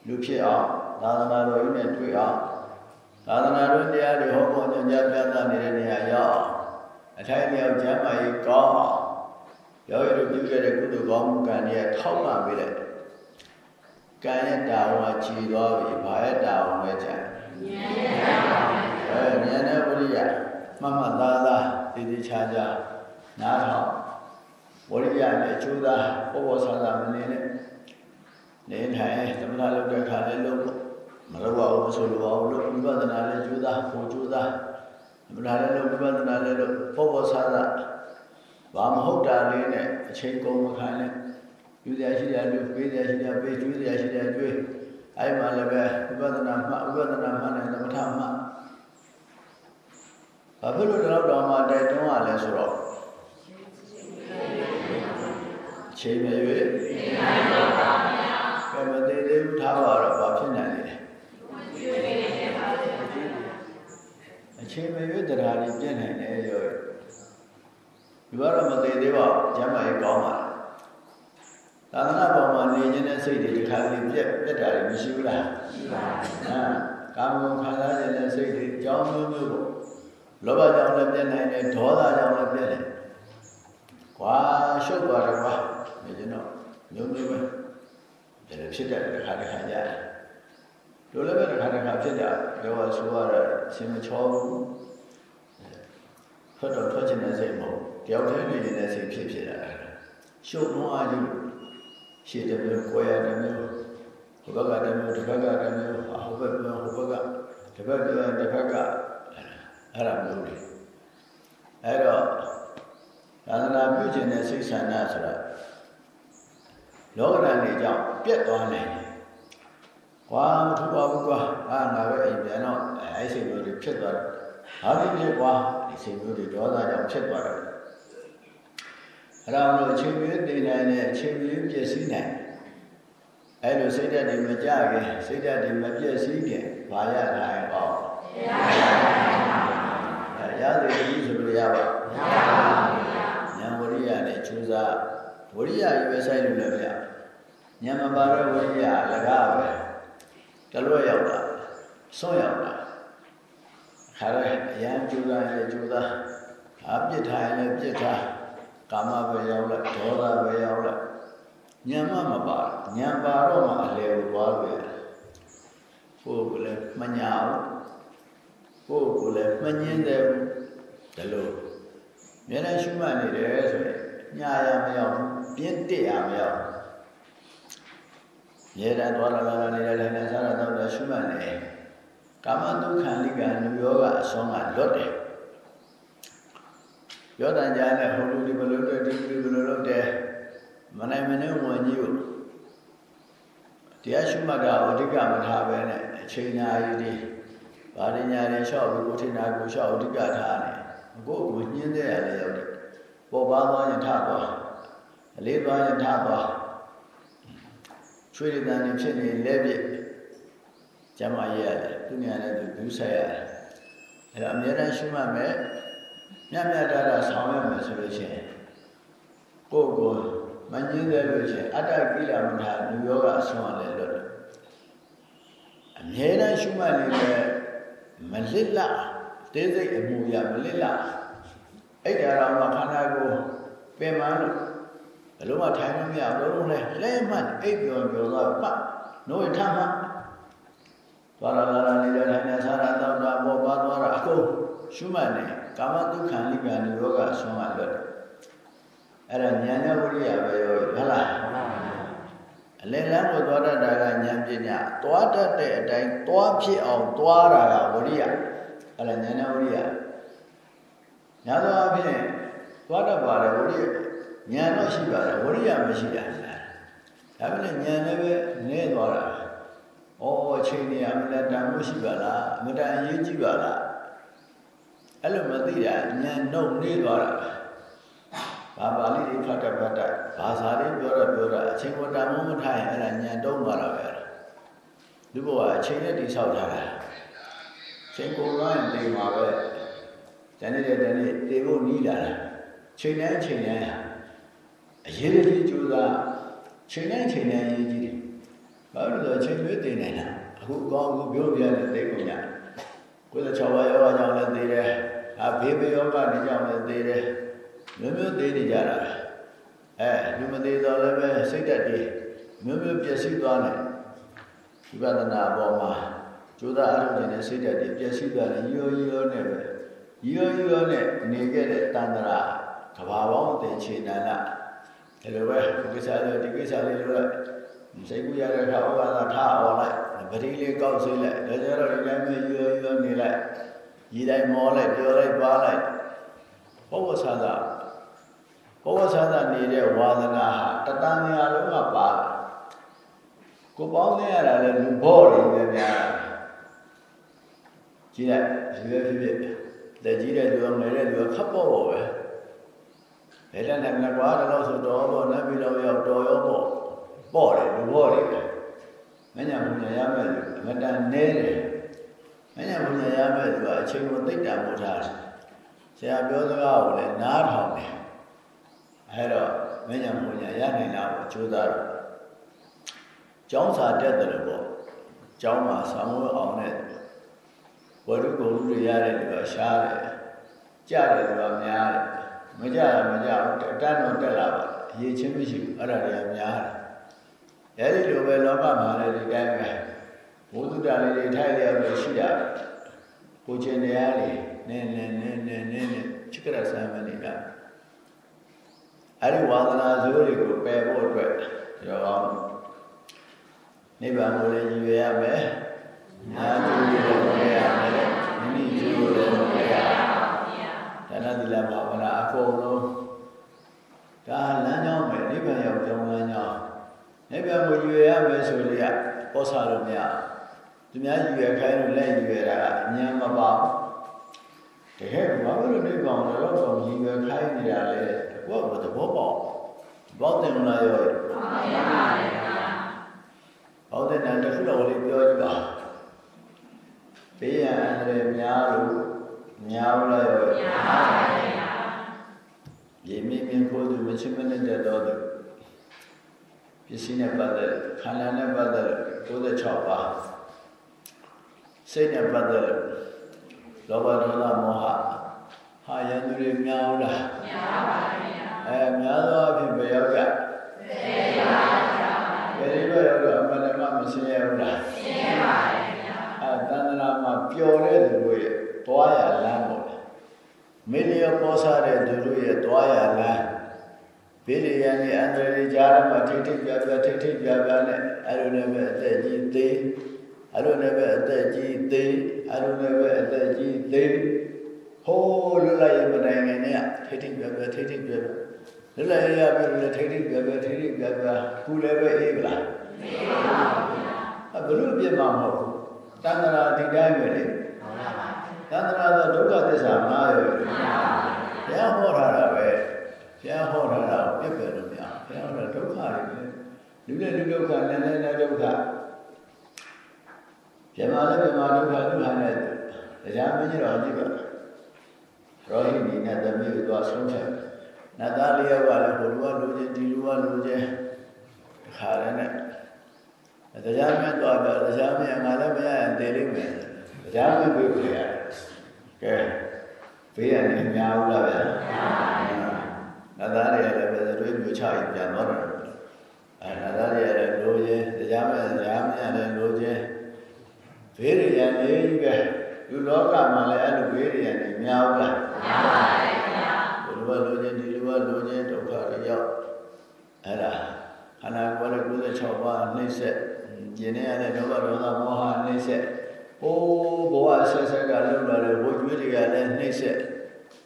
လူဖြစ်အောင်သာသနာတော်ကြီးနဲ့တွေ့အောင်သာသနာတော်တရားတွေဟောပေါ်ညွှန်ကြားပြသနေတဲ့နေရာရောက်အထိုင်မြောက်ကျမ်းမာရေးကောင်းအောင်ရောက်ရလို့ပြုခဲ့တဲ့ကုသိုလ်ကောင်းမှုကံတွေထောက်မှပေးလိုက်ကံရတာမှာခြေသွားပြီဘာရတာအောင်ပဲကြာဉာဏ်ရတာ အဲဉာဏ်နဲ့ဝိရိယမှတ်မှတ်သားသားတည်တည်ချာချာနားထောင်ဝိရိယနဲ့ကြိုးစားပေါ်ပေါ်ဆာဆာမနေနဲ့နေထိုင်သမထလုပ်တဲ့ခါလည်းလုပ်လို့မလုပ်ပါဘူးဆိုလိုပါဘူးလို့ဝိပဿနာလည်းကြိုးစားကိုကြိုးစားသမထလည်းလုပ်ဝိပဿနာလည်းလုပ်ပေါ်ပေါ်ဆာဆာဘာမဟုတ်တာလေးနဲ့အချိန်ကုန်မခံနဲ့ယူရရှိတယ်လို့ပေးတယ်ရှိတယ်ပေးကျွေးတယ်ရှိတယ်ကျွေးအဲ့မှာလည်းပဲဝိပဿနာမှဝိပဿနာမှနဲ့သမထမှ ဘာဖြစ်လို့တော့တော်မှတိုက်တွန်းရလဲဆိုတော့ချိန်မြရွေးကဲမသေးသေးဘူးထားပါတော့ဘာဖြစ်နိုင်လဲအချိန်မြရွေးတရားတွေပြည့်နိုင်တယ်ရောဒီကတော့မသေးသေးပါဘူးကျမ်းမာရေးကောင်းပါလားသာသနာပေါ်မှာနေခြင်းတဲ့စိတ်တွေဒီခါလေးပြက်ပြက်တာတွေမရှိဘူးလားရှိပါဘူးဟာကာမဂုဏ်ခံစားခြင်းတဲ့စိတ်တွေအကြောင်းမျိုးမျိုးပေါ့ လောဘကြောင့်လည်းပြည့်နိုင်တယ်ဒေါသကြောင့်လည်းပြည့်တယ်ကွာရှုပ်သွားတယ်ကွာမြင်ကျွန်တော်မျိုးမျိုးပဲဒါလည်းဖြစ်တဲ့တစ်ခါတစ်ခါကြတယ်လိုလည်းပဲတစ်ခါတစ်ခါဖြစ်တာပြောရဆိုရတာအရှင်မချောဘူးထွက်တော့ထွက်ချင်တဲ့စိတ်မဟုတ်တယောက်တည်းနေနေတဲ့စိတ်ဖြစ်ဖြစ်တာရှုပ်နှွားကြီးရှေ့တစ်မျိုးကိုယ်ရတစ်မျိုးဟိုဘက်ကတစ်မျိုးတစ်ဘက်ကတစ်မျိုးဟိုဘက်ပြောဟိုဘက်ကတစ်ဘက်ပြောတစ်ဘက်က အဲ့ဒါမျိုးတွေအဲ့တော့သာသနာပြုခြင်းတဲ့စိတ်ဆန္ဒဆိုတာလောကဓာတ်တွေကြောင့်ပြတ်သွားနိုင်တယ်။ကွာမထူပါဘူးကွာအာငါပဲအိမ်ပြန်တော့အဲ့စိတ်မျိုးတွေဖြစ်သွားတယ်။ဘာဖြစ်ဖြစ်ကွာဒီစိတ်မျိုးတွေဒေါသကြောင့်ဖြစ်သွားတယ်။အဲ့ဒါလို့အချိန်မျိုးတည်နိုင်တဲ့အချိန်မျိုးပြည့်စည်နိုင်အဲ့လိုစိတ်ဓာတ်တွေမကြခင်စိတ်ဓာတ်တွေမပြည့်စည်ခင်ဘာရထိုင်အောင်ရပါဘူး။ ရတယ်ဒီဆိုလို့ရပါမရပါဘူး။ဉာဏ်ဝရိယနဲ့ကျူးစားဝရိယရွယ်ဆိုင်လို့လည်းမရဉာဏ်မပါတဲ့ဝရိယလကားပဲတလွတ်ရောက်တာဆွန့်ရောက်တာခါရဲအရန်ကျူးစားရင်ကျူးစားအပြစ်ထားရင်ပြစ်ထားကာမပဲရောက်လိုက်ဒေါသပဲရောက်လိုက်ဉာဏ်မမပါဉာဏ်ပါတော့မှအလေကိုသွားလို့ရတယ်ကိုယ်ကလည်းမညာဘူး ကိုယ်ကလည်းမငင်းတယ်ဒါလို့မျက်နှာရှုမှတ်နေတယ်ဆိုရင်ညာရမရောက်ပြင်းတက်ရမရောက်မြေတံသွားလာလာနေတဲ့လည်းနဲ့စားရတော့လည်းရှုမှတ်နေကာမဒုက္ခလိကနုယောကအဆုံးကလွတ်တယ်ပြောတန်ကြတဲ့ဟိုလူဒီဘလိုလုပ်ဒီဒီဘလိုလုပ်တယ်မနိုင်မနှင်းဝင်ကြီးကိုတရားရှုမှတ်တာအဓိကမထားပဲနဲ့အချိန်ညာကြီးဒီ ဗာရညာတွေလျှောက်ပြီးကိုထင်တာကိုလျှောက်အဓိကထားတယ်ကိုယ့်ကိုညှင်းတဲ့ရလည်းရောက်တယ်ပေါ်ပါသွားရင်ထသွားအလေးသွားရင်ထသွားချွေးရည်တန်နေဖြစ်နေလက်ပြကျမရရတယ်သူညာနဲ့သူဘူးဆက်ရတယ်အဲ့တော့အများတန်းရှုမှတ်မယ်မြတ်မြတ်တာတာဆောင်ရမယ်ဆိုလို့ရှိရင်ကိုယ့်ကိုမငင်းသေးလို့ရှိရင်အတ္တကိလမထာလူယောဂအဆုံးရတယ်လို့အမြဲတမ်းရှုမှတ်နေတဲ့ မလစ်လသေးစိတ်အမှုရမလစ်လအဲ့ဒါတော့မှခန္ဓာကိုယ်ပင်မလို့ဘယ်လိုမှထိုင်မမရဘူးလုံးလဲလဲမှတ်အိပ်ပျော်ပျော်သွားပတ်နိုးထမှသွားလာလာနေတဲ့ထိုင်နေစားတာတော့တာပေါ်ပါသွားတာအကုန်ရှုမှတ်နေကာမဒုက္ခလိကနိရောဂအဆုံးအလွတ်အဲ့ဒါဉာဏ်နဲ့ဝိရိယပဲရောဟုတ်လား အလယ်လမ်းကိုသွားတတ်တာကဉာဏ်ပညာသွားတတ်တဲ့အတိုင်းသွားဖြစ်အောင်သွားတာကဝိရိယအဲ့ဒါဉာဏ်နဲ့ဝိရိယညာသောအဖြစ်သွားတတ်ပါတယ်ဝိရိယဉာဏ်တော့ရှိပါတယ်ဝိရိယမရှိတာဒါပေမဲ့ဉာဏ်လည်းပဲနည်းသွားတာဩအချိန်နေအမြဲတမ်းမှုရှိပါလားအမြဲတမ်းအရေးကြီးပါလားအဲ့လိုမသိတာဉာဏ်နှုတ်နေသွားတာ ဘာပါဠိတွေဖတ်တတ်ဖတ်တတ်ဘာသာတွေပြောတော့ပြောတာအချိန်ကိုတန်မိုးမထားရင်အဲ့ဒါဉာဏ်တုံးသွားတာပဲလူဘဝအချိန်နဲ့တိဆောက်ထားတာချိန်ကိုရရင်နေမှာပဲတနေ့တည်းနေ့တေဖို့နီးလာတာချိန်တိုင်းချိန်တိုင်းအရေးကြီးကြိုးစားချိန်တိုင်းချိန်တိုင်းအရေးကြီးတယ်ဘာလို့လဲချိန်တွေတည်နေတာအခုကောင်းအခုပြောပြတဲ့သိကုန်ကြကိုယ်၆ပါးယောဂကြောင့်လည်းသိတယ်အဘေးဘေယောဂနေကြောင့်လည်းသိတယ် မျိုးမျိုးသိနေကြတာအဲလူမသေးတော့လည်းပဲစိတ်တက်တွေမျိုးမျိုးပျက်စီးသွားတယ်ဝိပဿနာအပေါ်မှာကျိုးသားအထုတ်နေတဲ့စိတ်တက်တွေပျက်စီးသွားတယ်ရောရောနဲ့ပဲရောရောနဲ့နေခဲ့တဲ့တန်ត្រာကဘာပေါင်းတဲ့ခြေနန္ဒဒီလိုပဲဒီကိစ္စလေးဒီကိစ္စလေးလိုလိုက်စိတ်ကူရတဲ့အခါဩဃာသထားအောင်လိုက်ပတိလေးကောက်ဆေးလိုက်ဒါကြတော့ဒီတိုင်းပဲရောရောနေလိုက်ရည်တိုင်းမောလိုက်ပြောလိုက်ပါလိုက်ဘဝဆာသာ ဘဝဆာသာနေတဲ့ဝါသနာဟာတတန်များလုံးကပါလာကိုပေါင်းနေရတာလေလူဘောတွေပဲများကြည့်လိုက်ရွယ်ဖြစ်ဖြစ်လက်ကြီးတဲ့လူကငယ်တဲ့လူကခပ်ပေါ့ပေါ့ပဲဘယ်တန်းနဲ့မကွာတော့ဆိုတော့ပေါ့နတ်ပြည်တော်ရောက်တော်ရောပေါ့ပေါ့တယ်လူပေါ့တယ်မညာဘုညာရမယ်လူအမတန်နဲတယ်မညာဘုညာရမယ်လူကအချိန်ကိုသိတာပို့ထားတယ်ဆရာပြောစကားကိုလည်းနားထောင်တယ် အဲတော့မညာဘုညာရနိုင်တာကိုကြိုးစားတော့ကျောင်းစာတက်တယ်လို့ပေါ့ကျောင်းမှာဆောင်းဝဲအောင်တဲ့ဝရုကုန်လူတွေရတဲ့လူကရှားတယ်ကြတယ်လူကများတယ်မကြတာမကြဘူးတတ်တော့တက်လာပါအရေးချင်းမရှိဘူးအဲ့ဒါတွေကများတယ်အဲဒီလိုပဲလောကမှာလည်းဒီတိုင်းပဲဘုဒ္ဓတာလေးတွေထိုက်လျောက်လို့ရှိတာကိုကျင်တရားတွေနည်းနည်းနည်းနည်းနည်းနည်းချစ်ကြရဆမ်းမနေတာ အဲ့ဒီဝါသနာဇိုးတွေကိုပယ်ဖို့အတွက်ရောနိဗ္ဗာန်ကိုလည်းရည်ရွယ်ရမယ်ညာကျိုးကိုလည်းရမယ်မိမိကျိုးကိုလည်းရဒါနသီလဘာဝနာအကုန်လုံးဒါလမ်းကြောင်းပဲနိဗ္ဗာန်ရောက်ကြောင်းလမ်းကြောင်းနိဗ္ဗာန်ကိုရည်ရွယ်ရမယ်ဆိုလေပေါ်စားလို့မရသူများရည်ရွယ်ခိုင်းလို့လက်ရည်ရွယ်တာကအញ្ញမ်းမပါဘူးတကယ်ဘာလို့နိဗ္ဗာန်ကိုတော့တော့ရည်ရွယ်ခိုင်းနေတာလဲ ကိုယ့်ဘာသဘောပေါက်ဘောတယ်မလားရောမှန်ပါပါဘောတယ်နာတစ်ခုတော့လေးပြောကြည့်ပါဘေးရန်အန္တရာယ်များလို့များလားရောများပါပါရေမင်းမင်းကိုသူမချင်မနဲ့တဲ့တော့သူပစ္စည်းနဲ့ပတ်သက်ခန္ဓာနဲ့ပတ်သက်96ပါးစိတ်နဲ့ပတ်သက်လောဘဒေါသမောဟဟာယံသူတွေများဘူးလားများပါဗျာ အဲများသောအဖြစ်ဘယ်ရောက်ကြသေပါဗျာဘယ်လိုရောက်တော့အမှန်တမ်းမဆင်းရဲဘူးလားဆင်းရဲပါဗျာအဲတဏ္ဍာမှာပျော်တဲ့သူတို့ရဲ့တွားရလမ်းပေါ့မင်းရောပေါ်စားတဲ့သူတို့ရဲ့တွားရလမ်းဘေးရရန်နဲ့အန္တရာယ်ကြားမှာထိထိပြပြထိထိပြပြနဲ့အဲ့လိုနဲ့ပဲအသက်ကြီးသေးအဲ့လိုနဲ့ပဲအသက်ကြီးသေးအဲ့လိုနဲ့ပဲအသက်ကြီးသေးဟိုးလွတ်လိုက်ရမတိုင်ငယ်နဲ့ထိထိပြပြထိထိပြပြ လွတ်လိုက်ရပြီလည်းထိထိပြပြထိထိပြပြခုလည်းပဲအေးပလားအေးပါပါဘုရားဘယ်လိုပြမှာမဟုတ်ဘူးတဏ္ဍာဒီတိုင်းပဲလေဟုတ်ပါပါတဏ္ဍာဆိုဒုက္ခသစ္စာငါးရွယ်မှန်ပါပါဘုရားဟောထားတာပဲဘုရားဟောထားတာကိုပြည့်ပြည့်လို့မရဘုရားဟောတာဒုက္ခတွေပဲလူနဲ့လူဒုက္ခနဲ့နဲ့နဲ့ဒုက္ခပြမလည်းပြမဒုက္ခဒုက္ခနဲ့တရားမင်းကြီးတော်ကြည့်ပါရောဟိနီနဲ့သမီးကိုသွားဆုံးဖြတ် နတ်သားလေးယောက်ကလည်းဟိုလူကလူချင်းဒီလူကလူချင်းခါရနဲ့တရားမင်းသွားတော့တရားမင်းငါလည်းမရရင်တည်လိမ့်မယ်တရားမင်းပြေးပြရတယ်ကဲဘေးရနေများဘူးလားဗျာနတ်သားတွေကလည်းပဲတွေးမျိုးချရင်ပြန်တော့တယ်အဲနတ်သားတွေကလည်းလိုချင်းတရားမင်းတရားမင်းလည်းလိုချင်းဘေးရရနေကြီးပဲလူလောကမှာလည်းအဲ့လိုဘေးရရနေများဘူးလားများပါတယ်ဗျာလူကလိုချင်းဒီ လူကလိုချင်းဒုက္ခတွေရောက်အဲ့ဒါခန္ဓာကိုယ်ရဲ့96ပါးနှိမ့်ဆက်ကျင်နေရတဲ့လောဘဒေါသမောဟနှိမ့်ဆက်ဟိုးဘဝဆက်ဆက်ကလောက်လာတဲ့ဝိကျွေးတွေကလည်းနှိမ့်ဆက်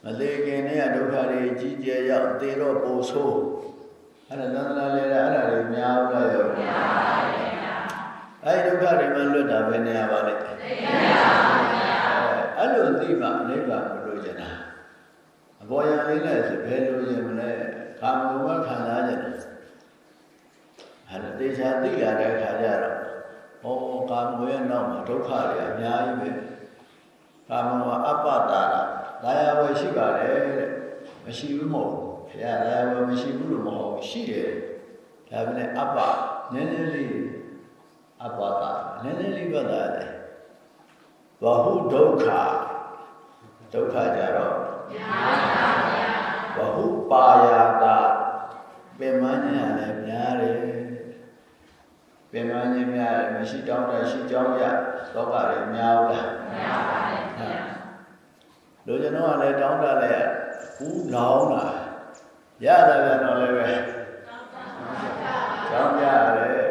မသေးခင်နဲ့ဒုက္ခတွေကြီးကျယ်ရောက်သေတော့ပိုဆိုးအဲ့ဒါသန္တလာလေအဲ့ဒါတွေများဘူးလားရောများပါတယ်ဗျာအဲ့ဒုက္ခတွေမှလွတ်တာပဲနေရပါလေသိပါပါဗျာအဲ့လိုသိမှနိဗ္ဗာန်ကိုလိုချင်တာ အပေါ်ယံလေးနဲ့ဆိုဘယ်လိုချင်မလဲကာမဂုဏ်ကခံစားကြတယ်အဲ့ဒါတေချာသိလာတဲ့အခါကျတော့ဩကာမဂုဏ်ရဲ့နောက်မှာဒုက္ခတွေအများကြီးပဲကာမဂုဏ်ကအပ္ပတာဒါရဝယ်ရှိပါတယ်တဲ့မရှိဘူးမဟုတ်ဘူးဘုရားဒါရဝယ်မရှိဘူးလို့မဟုတ်ဘူးရှိတယ်ဒါပေမဲ့အပ္ပနည်းနည်းလေးအပ္ပတာနည်းနည်းလေးပတ်တာတယ်ဘဟုဒုက္ခဒုက္ခကြတော့များပါဗျာ ဘဟုပါယတာပင်မညာလည်းများတယ်ပင်မညာများတယ်မရှိတောင်းတရှိကြောင်းရသောကတွေများဘူးလားများပါတယ်ဗျာလူကျွန်တော်ကလည်းတောင်းတလည်းဘူးလောင်းလာရတယ်ဗျာတော့လည်းပဲတောင်းတရတယ်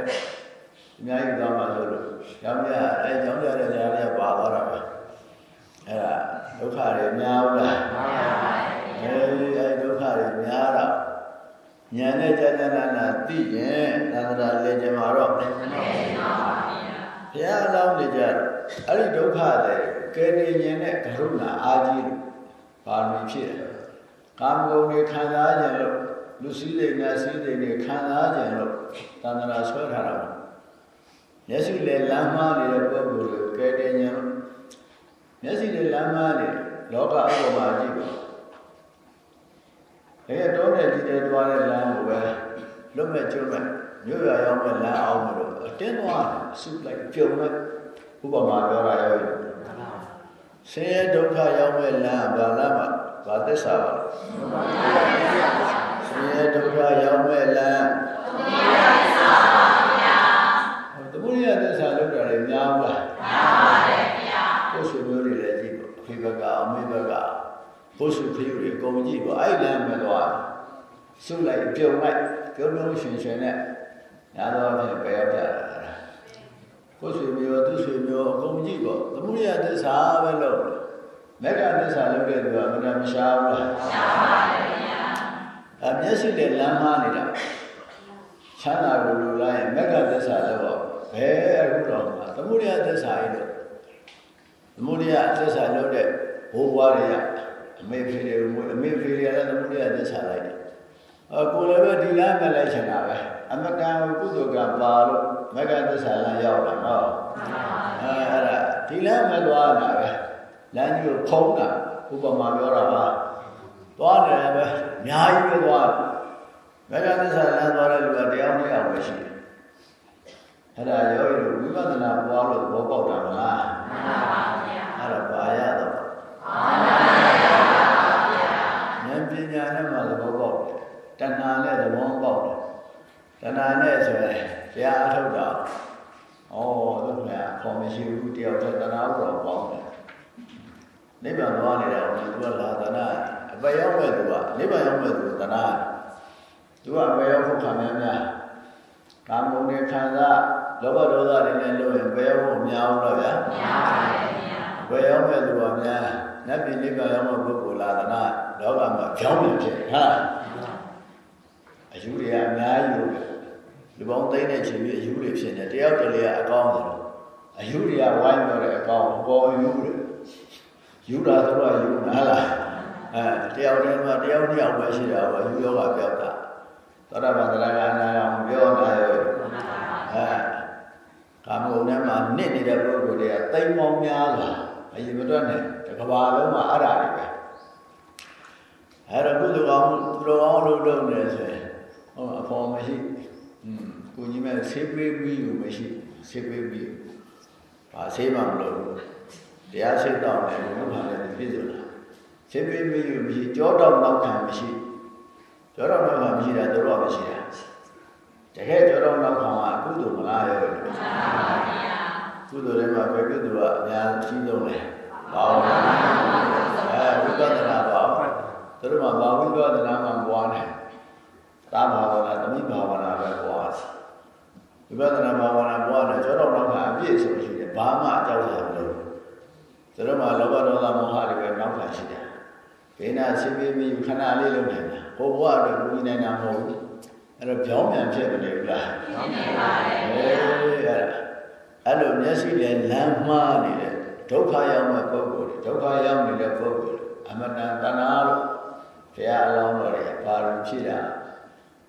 အများကြီးသွားမှာဆိုလို့ကြောင်းရအဲကြောင်းရတဲ့နေရာလေးပါသွားတာပဲအဲ့ဒါ ဒုက္ခတွေများဘူးလားများပါတယ်အဲဒီအဲဒုက္ခတွေများတော့ဉာဏ်နဲ့ကြာကြာနာနာသိရင်သန္တာလေကျမှာတော့သိပါပါဘုရားအလောင်းနေကြအဲ့ဒီဒုက္ခတွေကဲနေဉာဏ်နဲ့ကရုဏာအာကြီးလို့ပါမီဖြစ်တယ်ကာမဂုဏ်တွေခံစားကြလို့လူစည်းတွေနတ်စည်းတွေခံစားကြလို့သန္တာဆွဲထားတာမျက်စိနဲ့လမ်းမနေတဲ့ပုဂ္ဂိုလ်ကိုကဲတင်ညာ မျက်စိနဲ့လမ်းမနေလောကအပေါ်မှာကြည့်ပါအဲတော့တဲ့ဒီတဲ့တွားတဲ့လမ်းကိုပဲလွတ်မဲ့ကျွတ်မဲ့မြို့ရရောက်မဲ့လမ်းအောင်မလို့အတင်းသွားဆုလိုက်ပြုံလိုက်ဥပမာပြောတာရောဆင်းရဲဒုက္ခရောက်မဲ့လမ်းဘာလမ်းမှာဘာသစ္စာပါဆင်းရဲဒုက္ခရောက်မဲ့လမ်းသမုဒိယသစ္စာလောက်တာလည်းများပါများပါတယ်ဗျာကိုယ်ဆွေမျိုးတွေလည်းကြည့်ပေါ့အဖေဘက်ကအမေဘက်က ကိုယ်ဆွေဖေးတွေအကုန်ကြည့်ပေါ့အဲ့လမ်းမဲ့သွားဆုလိုက်ပြုံလိုက်ပြုံပြုံရှင်ရှင်နဲ့ညာတော့ဖြင့်ပဲရောက်ကြတာကိုယ်ဆွေမျိုးသူဆွေမျိုးအကုန်ကြည့်ပေါ့သမုဒိယသစ္စာပဲလို့မက္ကသစ္စာလုပ်တဲ့သူကမနာမရှားဘူးလားရှားပါတယ်ဗျာအမျက်စိနဲ့လမ်းမနေတာချမ်းသာကိုလိုလားရင်မက္ကသစ္စာလုပ်တော့ဘယ်အခုတော့သမုဒိယသစ္စာကြီးလို့သမုဒိယသစ္စာလုပ်တဲ့ဘိုးဘွားတွေကအ မေဖေတွေအမေဖေတွေကလည်းသမုဒိယသစ္စာလိုက်တယ်အကိုလည်းပဲဒီလမ်းမဲ့လိုက်ချင်တာပဲအမတန်ကုသိုလ်ကပါလို့မက္ကသစ္စာလမ်းရောက်တာနော်အဲအဲ့ဒါဒီလမ်းမဲ့သွားတာပဲလမ်းကြီးကိုဖုံးတာဥပမာပြောတာပါသွားတယ်ပဲအများကြီးပဲသွားမဂ္ဂသစ္စာလမ်းသွားတဲ့လူကတရားနှစ်ယောက်ပဲရှိတယ်အဲ့ဒါရောရဝိပဿနာပွားလို့သဘောပေါက်တာမလားမှန်ပါဗျာအဲ့ဒါပါရတော့မှန်ပါဗျာဉာဏ်ပ ညာနဲ့မှသဘောပေါက်တယ်တဏှာနဲ့သဘောပေါက်တယ်တဏှာနဲ့ဆိုရင်တရားအထုတ်တာဩတို့ကခေါ်မရှိဘူးတယောက်တည်းတဏှာဥပ္ပံပေါင်းတယ်နိဗ္ဗာန်သွားနေတာကသူကလာသနာအပရောက်မဲ့သူကနိဗ္ဗာန်ရောက်မဲ့သူသနာသူကအပရောက်ဖို့ခံများများကာမဂုဏ်တွေခံစားလောဘဒေါသတွေနဲ့လို့ရင်ပယ်ဖို့များအောင်တော့ဗျာများပါဗျာပယ်ရောက်မဲ့သူကများနတ်ပြည်နိဗ္ဗာန်ရောက်မဲ့ပုဂ္ဂိုလ်လာသနာ လောကမှာကြောင်းနေဖြစ်ဟာအယူတွေကအများကြီးလို့လူပေါင်းသိတဲ့ချိန်ပြီးအယူတွေဖြစ်နေတယောက်တလေကအကောင်းတယ်အယူတွေကဝိုင်းပြောတဲ့အကောင်းပေါ်ယူတယ်ယူတာဆိုတော့ယူနာလားအဲတယောက်တည်းမှာတယောက်တယောက်ပဲရှိတာပေါ့ယူယောဂပြောက်တာသောတာပန်တရားကအနာရောပြောတာရောအဲကာမဂုဏ်ထဲမှာနစ်နေတဲ့ပုဂ္ဂိုလ်တွေကတိမ်ပေါင်းများလာအရင်မတွက်နဲ့တကဘာလုံးမှာအဲ့ဒါတွေပဲ အဲ့တော့ကုသိုလ်ကောင်းသူတော်ကောင်းလို့လုပ်နေဆိုရင်ဟောအဖော်မရှိอืมကိုကြီးမဲ့ဆေးပေးပြီးလို့မရှိဆေးပေးပြီးဘာဆေးမှမလုပ်ဘူးတရားစိတ်တော့လည်းဘုရားလည်းပြည့်စုံတာဆေးပေးပြီးလို့မရှိကြောတော့နောက်ခံမရှိကြောတော့နောက်ခံမရှိတာတို့တော့မရှိတာတကယ်ကြောတော့နောက်ခံကအကုသိုလ်မလားရောမှန်ပါဗျာကုသိုလ်တွေမှာပဲကုသိုလ်ကအများကြီးဆုံးတယ်ဘာဝနာအဲဝိပဿနာပါ တို့မှာဘာဝိပဿနာမှပွားတယ်သာဘာဝနာသမိဘာဝနာပဲပွားတယ်ဝိပဿနာဘာဝနာပွားတယ်ကြောတော့နောက်ခံအပြည့်ဆိုရှိတယ်ဘာမှအကြောင်းရမလို့တို့မှာလောဘဒေါသမောဟတွေပဲနောက်ခံရှိတယ်ဘေနာစိပိမိခဏလေးလုံးနေတာဟိုဘဝတော့ဘူးနိုင်တာမဟုတ်ဘူးအဲ့တော့ကြောင်းပြန်ဖြစ်မနေဘူးလားဖြစ်နေပါတယ်အေးအဲ့ဒါအဲ့လိုမျက်စိနဲ့လမ်းမှားနေတဲ့ဒုက္ခရောက်မဲ့ပုဂ္ဂိုလ်တွေဒုက္ခရောက်နေတဲ့ပုဂ္ဂိုလ်အမတန်တဏှာလို့ ဘုရားအလောင်းတော်တွေပါရဖြစ်တာ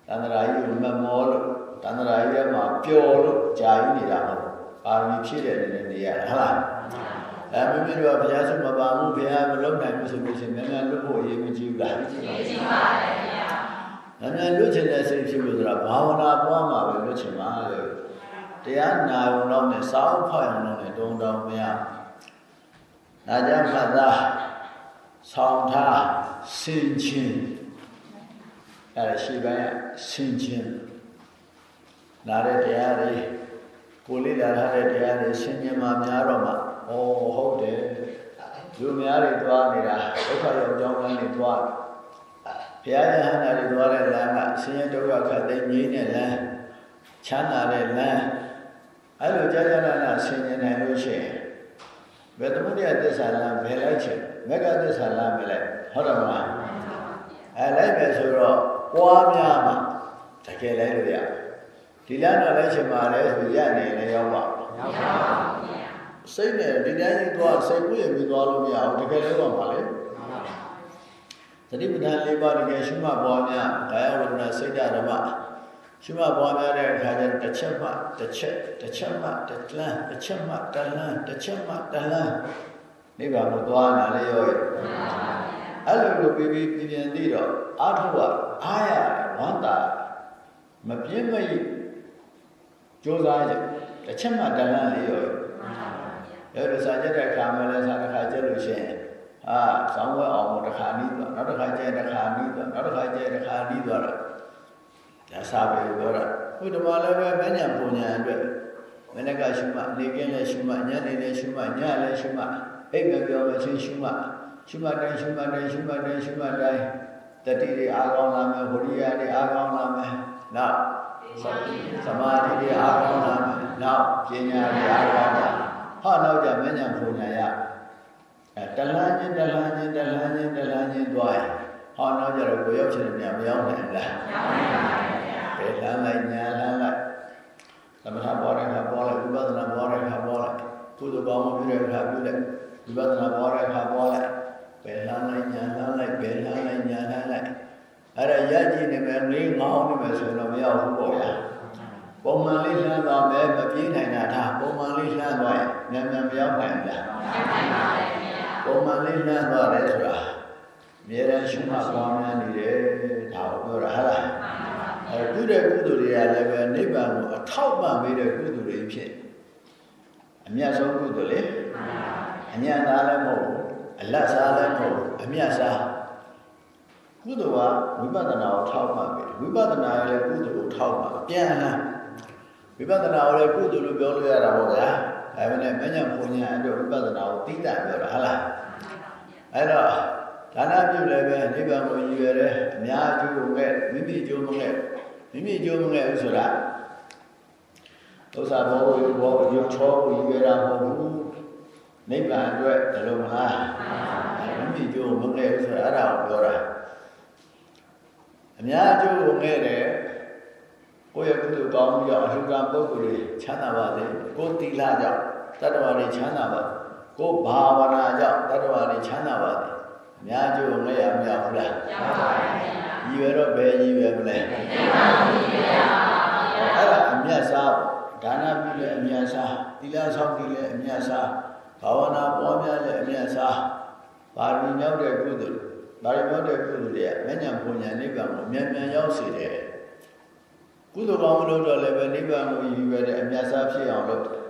တန္တရာကြီးကိုမမောလို့တန္တရာကြီးမှာပျော်လို့ကြာယူနေတာမဟုတ်ပါရမီဖြစ်တဲ့နေနေရဟုတ်လားအဲမိမိတို့ကဘုရားဆုံးမပါဘူးဘုရားမလုံနိုင်ဘူးဆိုလို့ရှိရင်မြန်မြန်လွတ်ဖို့အရေးမကြီးဘူးလားကြီးပါကြီးပါတယ်ဗျာမြန်မြန်လွတ်ချင်တဲ့စိတ်ဖြစ်လို့ဆိုတာဘာဝနာပွားမှာပဲလွတ်ချင်ပါလေတရားနာုံတော့နဲ့စောင်းဖောက်အောင်တော့နဲ့တုံတောင်မရနာကြမှတ်သားဆောင်းထား စင်ချင်းအဲဒါရှိပိုင်းစင်ချင်းနာတဲ့တရားတွေကိုလေးလာထားတဲ့တရားတွေစင်ချင်းမှများတော့မှဩဟုတ်တယ်လူများတွေသွားနေတာဒုက္ခရောက်ကြောင်းလမ်းတွေသွားဘုရားယဟန္တာတွေသွားတဲ့လမ်းကဆင်းရဲဒုက္ခခတ်သိငြိမ်းတဲ့လမ်းချမ်းသာတဲ့လမ်းအဲ့လိုကြာကြာနာနာဆင်ញင်နိုင်လို့ရှိရင်ဘယ်သမုဒိယသစ္စာလမ်းဘယ်လိုက်ချင် မဂ္ဂသစ္စာလမ်းပဲလိုက်ဟုတ်တယ်မလားအဲလိုက်မယ်ဆိုတော့ပွားများမှာတကယ်လိုက်လို့ရဒီလမ်းတော့လိုက်ချင်ပါလေဆိုရနေလည်းရောက်ပါရောက်ပါဘူးစိတ်နဲ့ဒီတိုင်းကြီးသွားစိတ်ကိုရပြီးသွားလို့မရဘူးတကယ်လည်းတော့ပါလေသတိပဋ္ဌာန်၄ပါးတကယ်ရှုမှတ်ပွားများကာယဝိညာဉ်စိတ်ဓာတ်ဓမ္မရှုမှတ်ပွားများတဲ့အခါကျတစ်ချက်မှတစ်ချက်တစ်ချက်မှတစ်လန်းတစ်ချက်မှတစ်လန်းတစ်ချက်မှတစ်လန်း နိဗ္ဗာန်ကိုသွားနာလေရောအဲ့လိုလိုပြီးပြီးပြင်းပြင်းသိတော့အာထုကအားရဝန္တာမပြင်းမရကြိုးစားကြတစ်ချက်မှတစ်လန်းလေရောအဲ့လိုစာကြတဲ့အခါမှာလည်းစာတစ်ခါကြက်လို့ရှိရင်အာဆောင်းဝဲအောင်တစ်ခါနီးသွားနောက်တစ်ခါကျဲတစ်ခါနီးသွားနောက်တစ်ခါကျဲတစ်ခါနီးသွားတော့ဒါစာပေပြောတာဘုဒ္ဓဘာလည်းပဲမဉ္ဇဉ်ပုံညာအတွက်မနေ့ကရှုမှနေကင်းလည်းရှုမှညနေလည်းရှုမှညလည်းရှုမှ အိပ်မပြောမချင်းရှုမှရှုမှတိုင်းရှုမှတိုင်းရှုမှတိုင်းရှုမှတိုင်းတတိတွေအားကောင်းလာမယ်ဝိရိယတွေအားကောင်းလာမယ်နောက်သမာဓိတွေအားကောင်းလာမယ်နောက်ပညာတွေအားကောင်းလာဟောနောက်ကြမဉ္ဇဉ်ပုံညာရအဲတလန်းချင်းတလန်းချင်းတလန်းချင်းတလန်းချင်းသွားရင်ဟောနောက်ကြတော့ကိုရောက်ချင်တဲ့နေရာမရောက်နိုင်လားရောက်နိုင်ပါဘူးဗျာဘယ်လမ်းလိုက်ညာလမ်းလိုက်သမထပေါ်တဲ့အခါပေါ်လိုက်ဝိပဿနာပေါ်တဲ့အခါပေါ်လိုက်ကုသိုလ်ကောင်းမှုပြုတဲ့အခါပြုလိုက် ဝိပဿနာပေါ်တဲ့အခါပေါ်လိုက်ဘယ်လမ်းလိုက်ညာလမ်းလိုက်ဘယ်လမ်းလိုက်ညာလမ်းလိုက်အဲ့ဒါရကြည့်နေမယ်လေးငေါင်းနေမယ်ဆိုတော့မရောက်ဘူးပေါ့ဗျာပုံမှန်လေးလှမ်းသွားမယ်မပြေးနိုင်တာဒါပုံမှန်လေးလှမ်းသွားရင်မြန်မြန်မရောက်နိုင်ဘူးဗျာရောက်နိုင်ပါရဲ့ဗျာပုံမှန်လေးလှမ်းသွားတယ်ဆိုတာအများရန်ရှုမှတ်ပွားများနေတယ်ဒါကိုပြောတာဟုတ်လားအဲကုတဲ့ကုသိုလ်တွေကလည်းပဲနိဗ္ဗာန်ကိုအထောက်ပံ့ပေးတဲ့ကုသိုလ်တွေဖြစ်အမြတ်ဆုံးကုသိုလ်လေ အညံသားလည်းမဟုတ်ဘူးအလတ်စားလည်းမဟုတ်ဘူးအမြတ်စားကုသိုလ်ကဝိပဿနာကိုထောက်ပံ့ပေးဝိပဿနာရဲ့ကုသိုလ်ကိုထောက်ပံ့ပြန်လာဝိပဿနာကိုလည်းကုသိုလ်လို့ပြောလို့ရတာပေါ့ဗျာဒါပေမဲ့မညံပုံညာအတွက်ဝိပဿနာကိုသိတာပြောတာဟုတ်လားအဲ့တော့ဒါနပြုလည်းပဲနိဗ္ဗာန်ကိုရည်ရွယ်တယ်အများကျိုးကိုမဲ့မိမိကျိုးမမဲ့မိမိကျိုးမမဲ့ဥဆိုတာဥစ္စာဘောကိုဘောရုပ်ချောကိုရည်ရွယ်တာမဟုတ်ဘူး နိဗ္ဗာန်အတွက်ဒါလိုမလားမိမိကျိုးမမဲ့ဥဆိုတာအဲ့ဒါကိုပြောတာအများကျိုးကိုမဲ့တယ်ကိုယ့်ရဲ့ကုသိုလ်ကောင်းမှုကြောင့်အလှူကံပုဂ္ဂိုလ်တွေချမ်းသာပါစေကိုယ်တိလကြောင့်တတ္တဝါတွေချမ်းသာပါကိုယ်ဘာဝနာကြောင့်တတ္တဝါတွေချမ်းသာပါစေအများကျိုးငဲ့ရမရဘူးလားရပါပါဘုရားရည်ရွယ်တော့ဘယ်ရည်ရွယ်မလဲသိပါဘူးရည်ရွယ်ပါဘုရားအဲ့ဒါအမြတ်စားဒါနပြုလဲအမြတ်စားသီလဆောင်ပြုလဲအမြတ်စား ဘာဝနာပွားများလဲအမြတ်စားပါရမီမြောက်တဲ့ကုသိုလ်ပါရမီမြောက်တဲ့ကုသိုလ်တွေကမဉ္ဇဉ်ပုံညာနိဗ္ဗာန်ကိုမြန်မြန်ရောက်စေတယ်ကုသိုလ်ကောင်းလို့တော့လည်းပဲနိဗ္ဗာန်ကိုရည်ရွယ်တဲ့အမြတ်စားဖြစ်အောင်လုပ်တယ်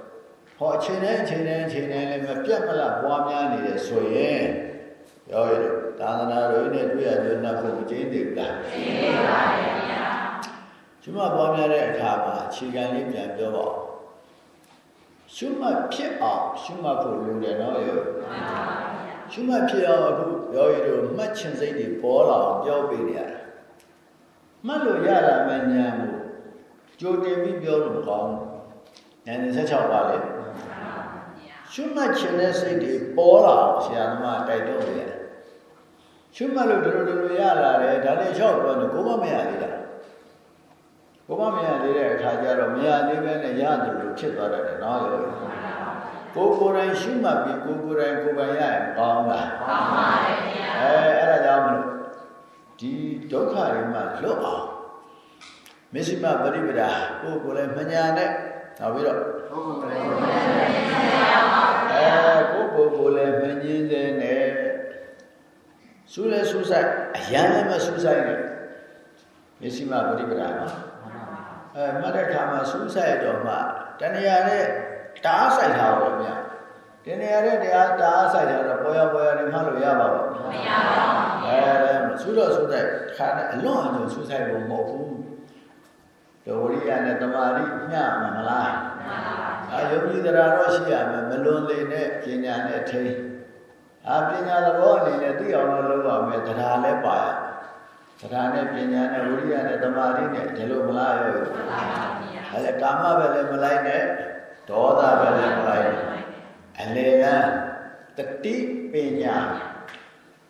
ဟောအချိန်နဲ့အချိန်နဲ့အချိန်နဲ့လည်းမပြတ်မလတ်ပွားများနေတယ်ဆိုရင်ပြောရတော့သာသနာတော်နဲ့တွေ့ရကြနှပ်ဖို့မကျင်းသေးဘူးလားကျင်းသေးပါရဲ့ဗျာကျွမပွားများတဲ့အခါမှာခြေခံလေးပြန်ပြောပါဦး ရှုမှတ်ဖြစ်အောင်ရှုမှတ်ဖို့လိုတယ်နော်ရောရှုမှတ်ဖြစ်အောင်အခုပြောရတော့မှတ်ချင်စိတ်တွေပေါ်လာအောင်ပြောပေးနေရတယ်မှတ်လို့ရတာမှညာမှုကြိုတင်ပြီးပြောလို့မကောင်းဘူးဉာဏ်16ပါလေရှုမှတ်ခြင်းတဲ့စိတ်တွေပေါ်လာအောင်ဆရာသမားတိုက်တွန်းနေရတယ်ရှုမှတ်လို့ဒလိုဒလိုရလာတယ်ဒါနဲ့လျှောက်ပြောနေကိုမမရသေးတာ ကိုမမရသေးတဲ့အခါကျတော့မရသေးပဲနဲ့ရတယ်လို့ဖြစ်သွားတယ်နော်ရောကိုကိုယ်တိုင်ရှုမှတ်ပြီးကိုကိုယ်တိုင်ကိုယ်ပိုင်ရရင်ကောင်းလားကောင်းပါရဲ့ဗျာအဲအဲ့ဒါကြောင့်မလို့ဒီဒုက္ခတွေမှလွတ်အောင်မစ္စည်းမပရိပဒါကိုကိုယ်လည်းမညာနဲ့နောက်ပြီးတော့ကိုကိုယ်လည်းမညာနဲ့အဲကိုကိုကိုယ်လည်းမငင်းတဲ့နဲ့ဆူလဲဆူဆိုင်အရန်လည်းမဆူဆိုင်နဲ့မစ္စည်းမပရိပဒါမှာ အဲမှတ်တဲ့ခါမှာဆူဆိုင်တော့မှတဏှာနဲ့တားဆိုင်တာတော့မြတ်တဏှာနဲ့တရားတားဆိုင်တာတော့ပေါ်ရပေါ်ရနေမှလို့ရပါပါမရပါဘူးအဲဆူတော့ဆူတဲ့ခါနဲ့အလွန်အကျွံဆူဆိုင်ဖို့မဟုတ်ဘူးဒဝရိယနဲ့တမာရိမျှမှာမလားမှန်ပါပါအာယုံကြည်တရားတော့ရှိရမယ်မလွန်လေနဲ့ပညာနဲ့ထိန်းအာပညာသဘောအနေနဲ့သိအောင်လို့လုပ်ရမယ်တရားလည်းပါရတ ရားနဲ့ပညာနဲ့ဝိရိယနဲ့တမာရိနဲ့ဒီလိုမလားရောမှန်ပါပါအဲကာမပဲလည်းမလိုက်နဲ့ဒေါသပဲလည်းမလိုက်နဲ့အလေကတတိပညာ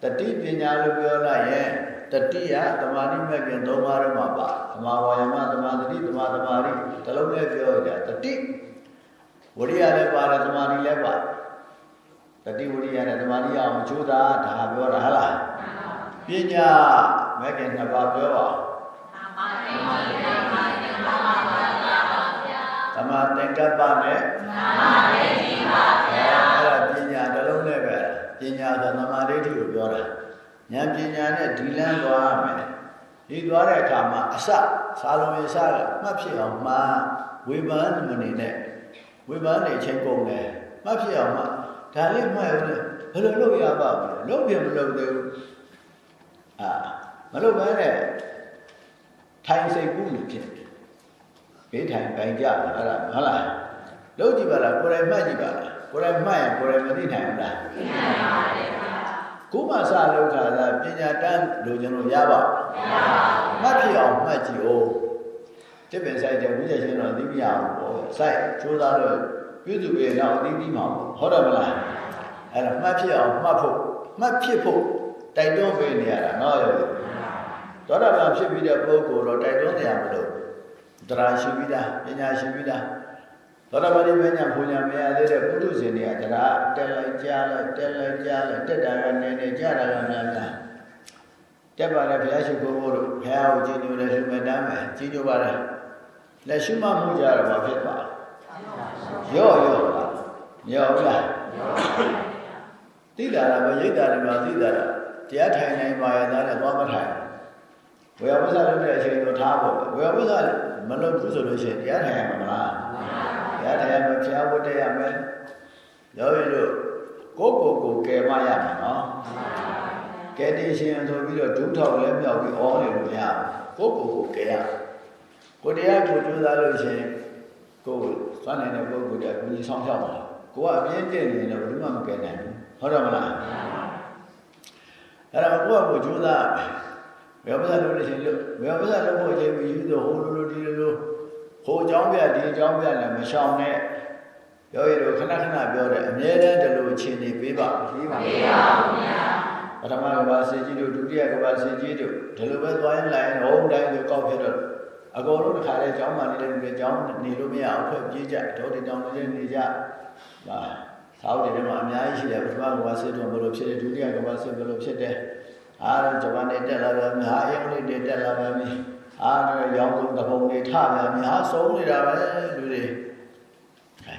တတိပညာလို့ပြောလိုက်ရင်တတိယသမာဓိမဲ့ခင်သုံးပါးတော့မှာပါသမာဝါယမသမာဓိသမာသမာဓိတလုံးနဲ့ပြောကြတတိဝရိယလည်းပါတယ်သမာဓိလည်းပါတတိဝရိယနဲ့သမာဓိအောင်ကြိုးစားဒါပြောတာဟလားပညာ မဲ့ခင်နှစ်ပါးပြောပါသမာသင်္ကပ္ပနဲ့သမာဓိပါဗျာအဲ့ဒါပညာတလုံးနဲ့ပဲပညာဆိုသမာဓိကိုပြောတာဉာဏ်ပညာနဲ့ဒီလန်းသွားမယ်ဒီသွားတဲ့အခါမှာအစစာလုံးရစကမှတ်ဖြစ်အောင်မှဝေဘာမနေနဲ့ဝေဘာနေချင်းကုန်တယ်မှတ်ဖြစ်အောင်မှဒါလေးမှတ်ရုံနဲ့ဘယ်လိုလုပ်ရပါ့မလဲလုပ်ပြမလုပ်သေးဘူးအာ မလုပ်ဘဲနဲ့ထိုင်စိတ်ကူးလို့ဖြစ်တယ်ဘေးထိုင်ပိုင်ကြအဲ့ဒါဟုတ်လားလုပ်ကြည့်ပါလားကိုယ်တိုင်မှတ်ကြည့်ပါလားကိုယ်တိုင်မှတ်ရင်ကိုယ်တိုင်မသိနိုင်ဘူးလားသိနိုင်ပါတယ်ဗျာကိုမဆာလောက်ခါသာပညာတန်းလို့ကျွန်တော်ရပါမရပါဘူးမှတ်ဖြစ်အောင်မှတ်ကြည့်အောင်တစ်ပင်ဆိုင်တဲ့ဝိဇ္ဇာရှင်တော်သိမရဘူးပေါ့ဆိုင်ချိုးသားလို့ပြုစုပြီးတော့အသိသိမှာဟုတ်တယ်မလားအဲ့ဒါမှတ်ဖြစ်အောင်မှတ်ဖို့မှတ်ဖြစ်ဖို့တိုက်တွန်းပေးနေရတာနော်ရော သောတာပန်ဖြစ်ပြီးတဲ့ပုဂ္ဂိုလ်တော့တိုက်တွန်းနေရမလို့တရားရှိပြီးသားပညာရှိပြီးသားသောတာပတိမညာဘုံညာမရသေးတဲ့ပုထုဇဉ်တွေကတရားတက်လိုက်ကြားလိုက်တက်လိုက်ကြားလိုက်တက်တာကနေနေကြားတာကများများတက်ပါလေဘုရားရှိခိုးဖို့တို့ဘုရားကိုကြည်ညိုတယ်လူမဲ့တမ်းမယ်ကြည်ညိုပါလေလက်ရှိမှမှုကြရမှာဖြစ်သွားရော့ရော့ရော့လားသိတာလားမရိတ်တာလည်းမသိတာလားတရားထိုင်နိုင်ပါရဲ့သားနဲ့သွားမထိုင် ဝေယဝိဇ္ဇလုပ်တဲ့အချိန်တော့ထားဖို့ဝေယဝိဇ္ဇမလုပ်ဘူးဆိုလို့ရှိရင်တရားထိုင်ရမှာမလားတရားထိုင်ရမယ်ဖျားဝတ်တရမယ်ရောရလို့ကိုကိုကိုကယ်မရမှာနော်ကယ်တင်ရှင်ဆိုပြီးတော့ဒုထောက်လည်းမြောက်ပြီးအောနေလို့ရကိုကိုကိုကယ်ရကိုတရားကိုကြိုးစားလို့ရှိရင်ကိုယ်စွမ်းနိုင်တဲ့ပုဂ္ဂိုလ်တွေကကိုကြီးဆောင်ဖြောက်ပါကိုကအပြင်းတက်နေတယ်ဘယ်သူမှမကယ်နိုင်ဘူးဟုတ်တယ်မလားအဲ့တော့ကိုယ့်ကိုကြိုးစားဘ ယ်ပဇာလို့လို့ရှင်လို့ဘယ်ပဇာလို့ဖို့အချိန်မယူတော့ဟိုလိုလိုဒီလိုလိုဟိုအကြောင်းပြဒီအကြောင်းပြလည်းမရှောင်နဲ့ပြောရတော့ခဏခဏပြောတယ်အမြဲတမ်းဒီလိုအခြေအနေပေးပါပေးပါပေးပါဘုရားပထမကဘာစေကြီးတို့ဒုတိယကဘာစေကြီးတို့ဒီလိုပဲသွားရင်လိုက်ဟောတိုင်းကိုကောက်ဖြစ်တော့အကုန်လုံးတစ်ခါလေကျောင်းမှနေတဲ့လူတွေကျောင်းနေလို့မရအောင်ဖွဲ့ပြေးကြတော့ဒီတောင်တွေနေကြဟာသာဝတိတွေမှာအများကြီးရှိတယ်ပထမကဘာစေတို့ဘယ်လိုဖြစ်တယ်ဒုတိယကဘာစေဘယ်လိုဖြစ်တယ် အားဂျပန်နဲ့တက်လာပါမယ်ဟာအင်္ဂလိပ်တွေတက်လာပါမယ်အားတော့ရောင်းကုန်တပုံတွေထပြန်ပြီဟာဆုံးနေတာပဲလူတွေ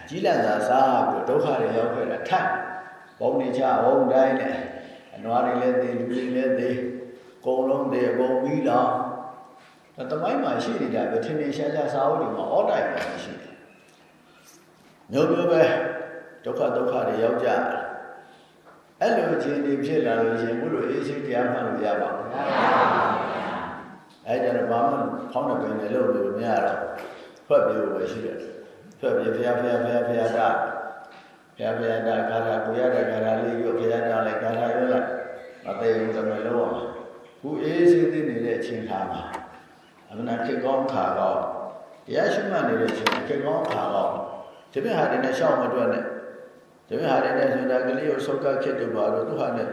ကြီးလန့်သာစားပြီးဒုက္ခတွေရောက်ခဲ့တာထပ်ဘုံနေချဘုံတိုင်းနဲ့အနွားတွေလည်းသေလူတွေလည်းသေကုံလုံးသေအကုန်ပြီးတော့တမိုင်းမှာရှိနေတာပဲထင်ထင်ရှားရှားစာအုပ်တွေမှာအော်တိုင်မှာရှိတယ်မျိုးမျိုးပဲဒုက္ခဒုက္ခတွေရောက်ကြတယ် အဲ့လိုအခြေအနေဖြစ်လာလို့ရှင်ဘုလိုအေးစိတရားမှလို့ရပါဘူးမရပါဘူးအဲ့ကြတော့ဘာမှခေါင်းနဲ့ပင်နဲ့လုပ်လို့မရတော့ဖွက်ပြေပဲရှိတယ်ဖွက်ပြေဖျားဖျားဖျားဖျားတာဖျားဖျားတာခါတာကိုရတဲ့ခါတာလေးကိုဖျားတာလိုက်ခါတာရွလိုက်မသေးဘူးတမလို့အောင်ခုအေးစိသိနေတဲ့အချိန်ခါမှာအမှန်ခေကောင်းခါတော့တရားရှိမှနေတဲ့အချိန်ခေကောင်းခါတော့ဒီပြဟာတွေနဲ့ရှောက်မတွက်နဲ့ ဒီမဲ့ဟာတွေနဲ့ဆိုတာကလေးကိုဆုတ်ကခစ်တို့ပါတော့သူဟာနဲ့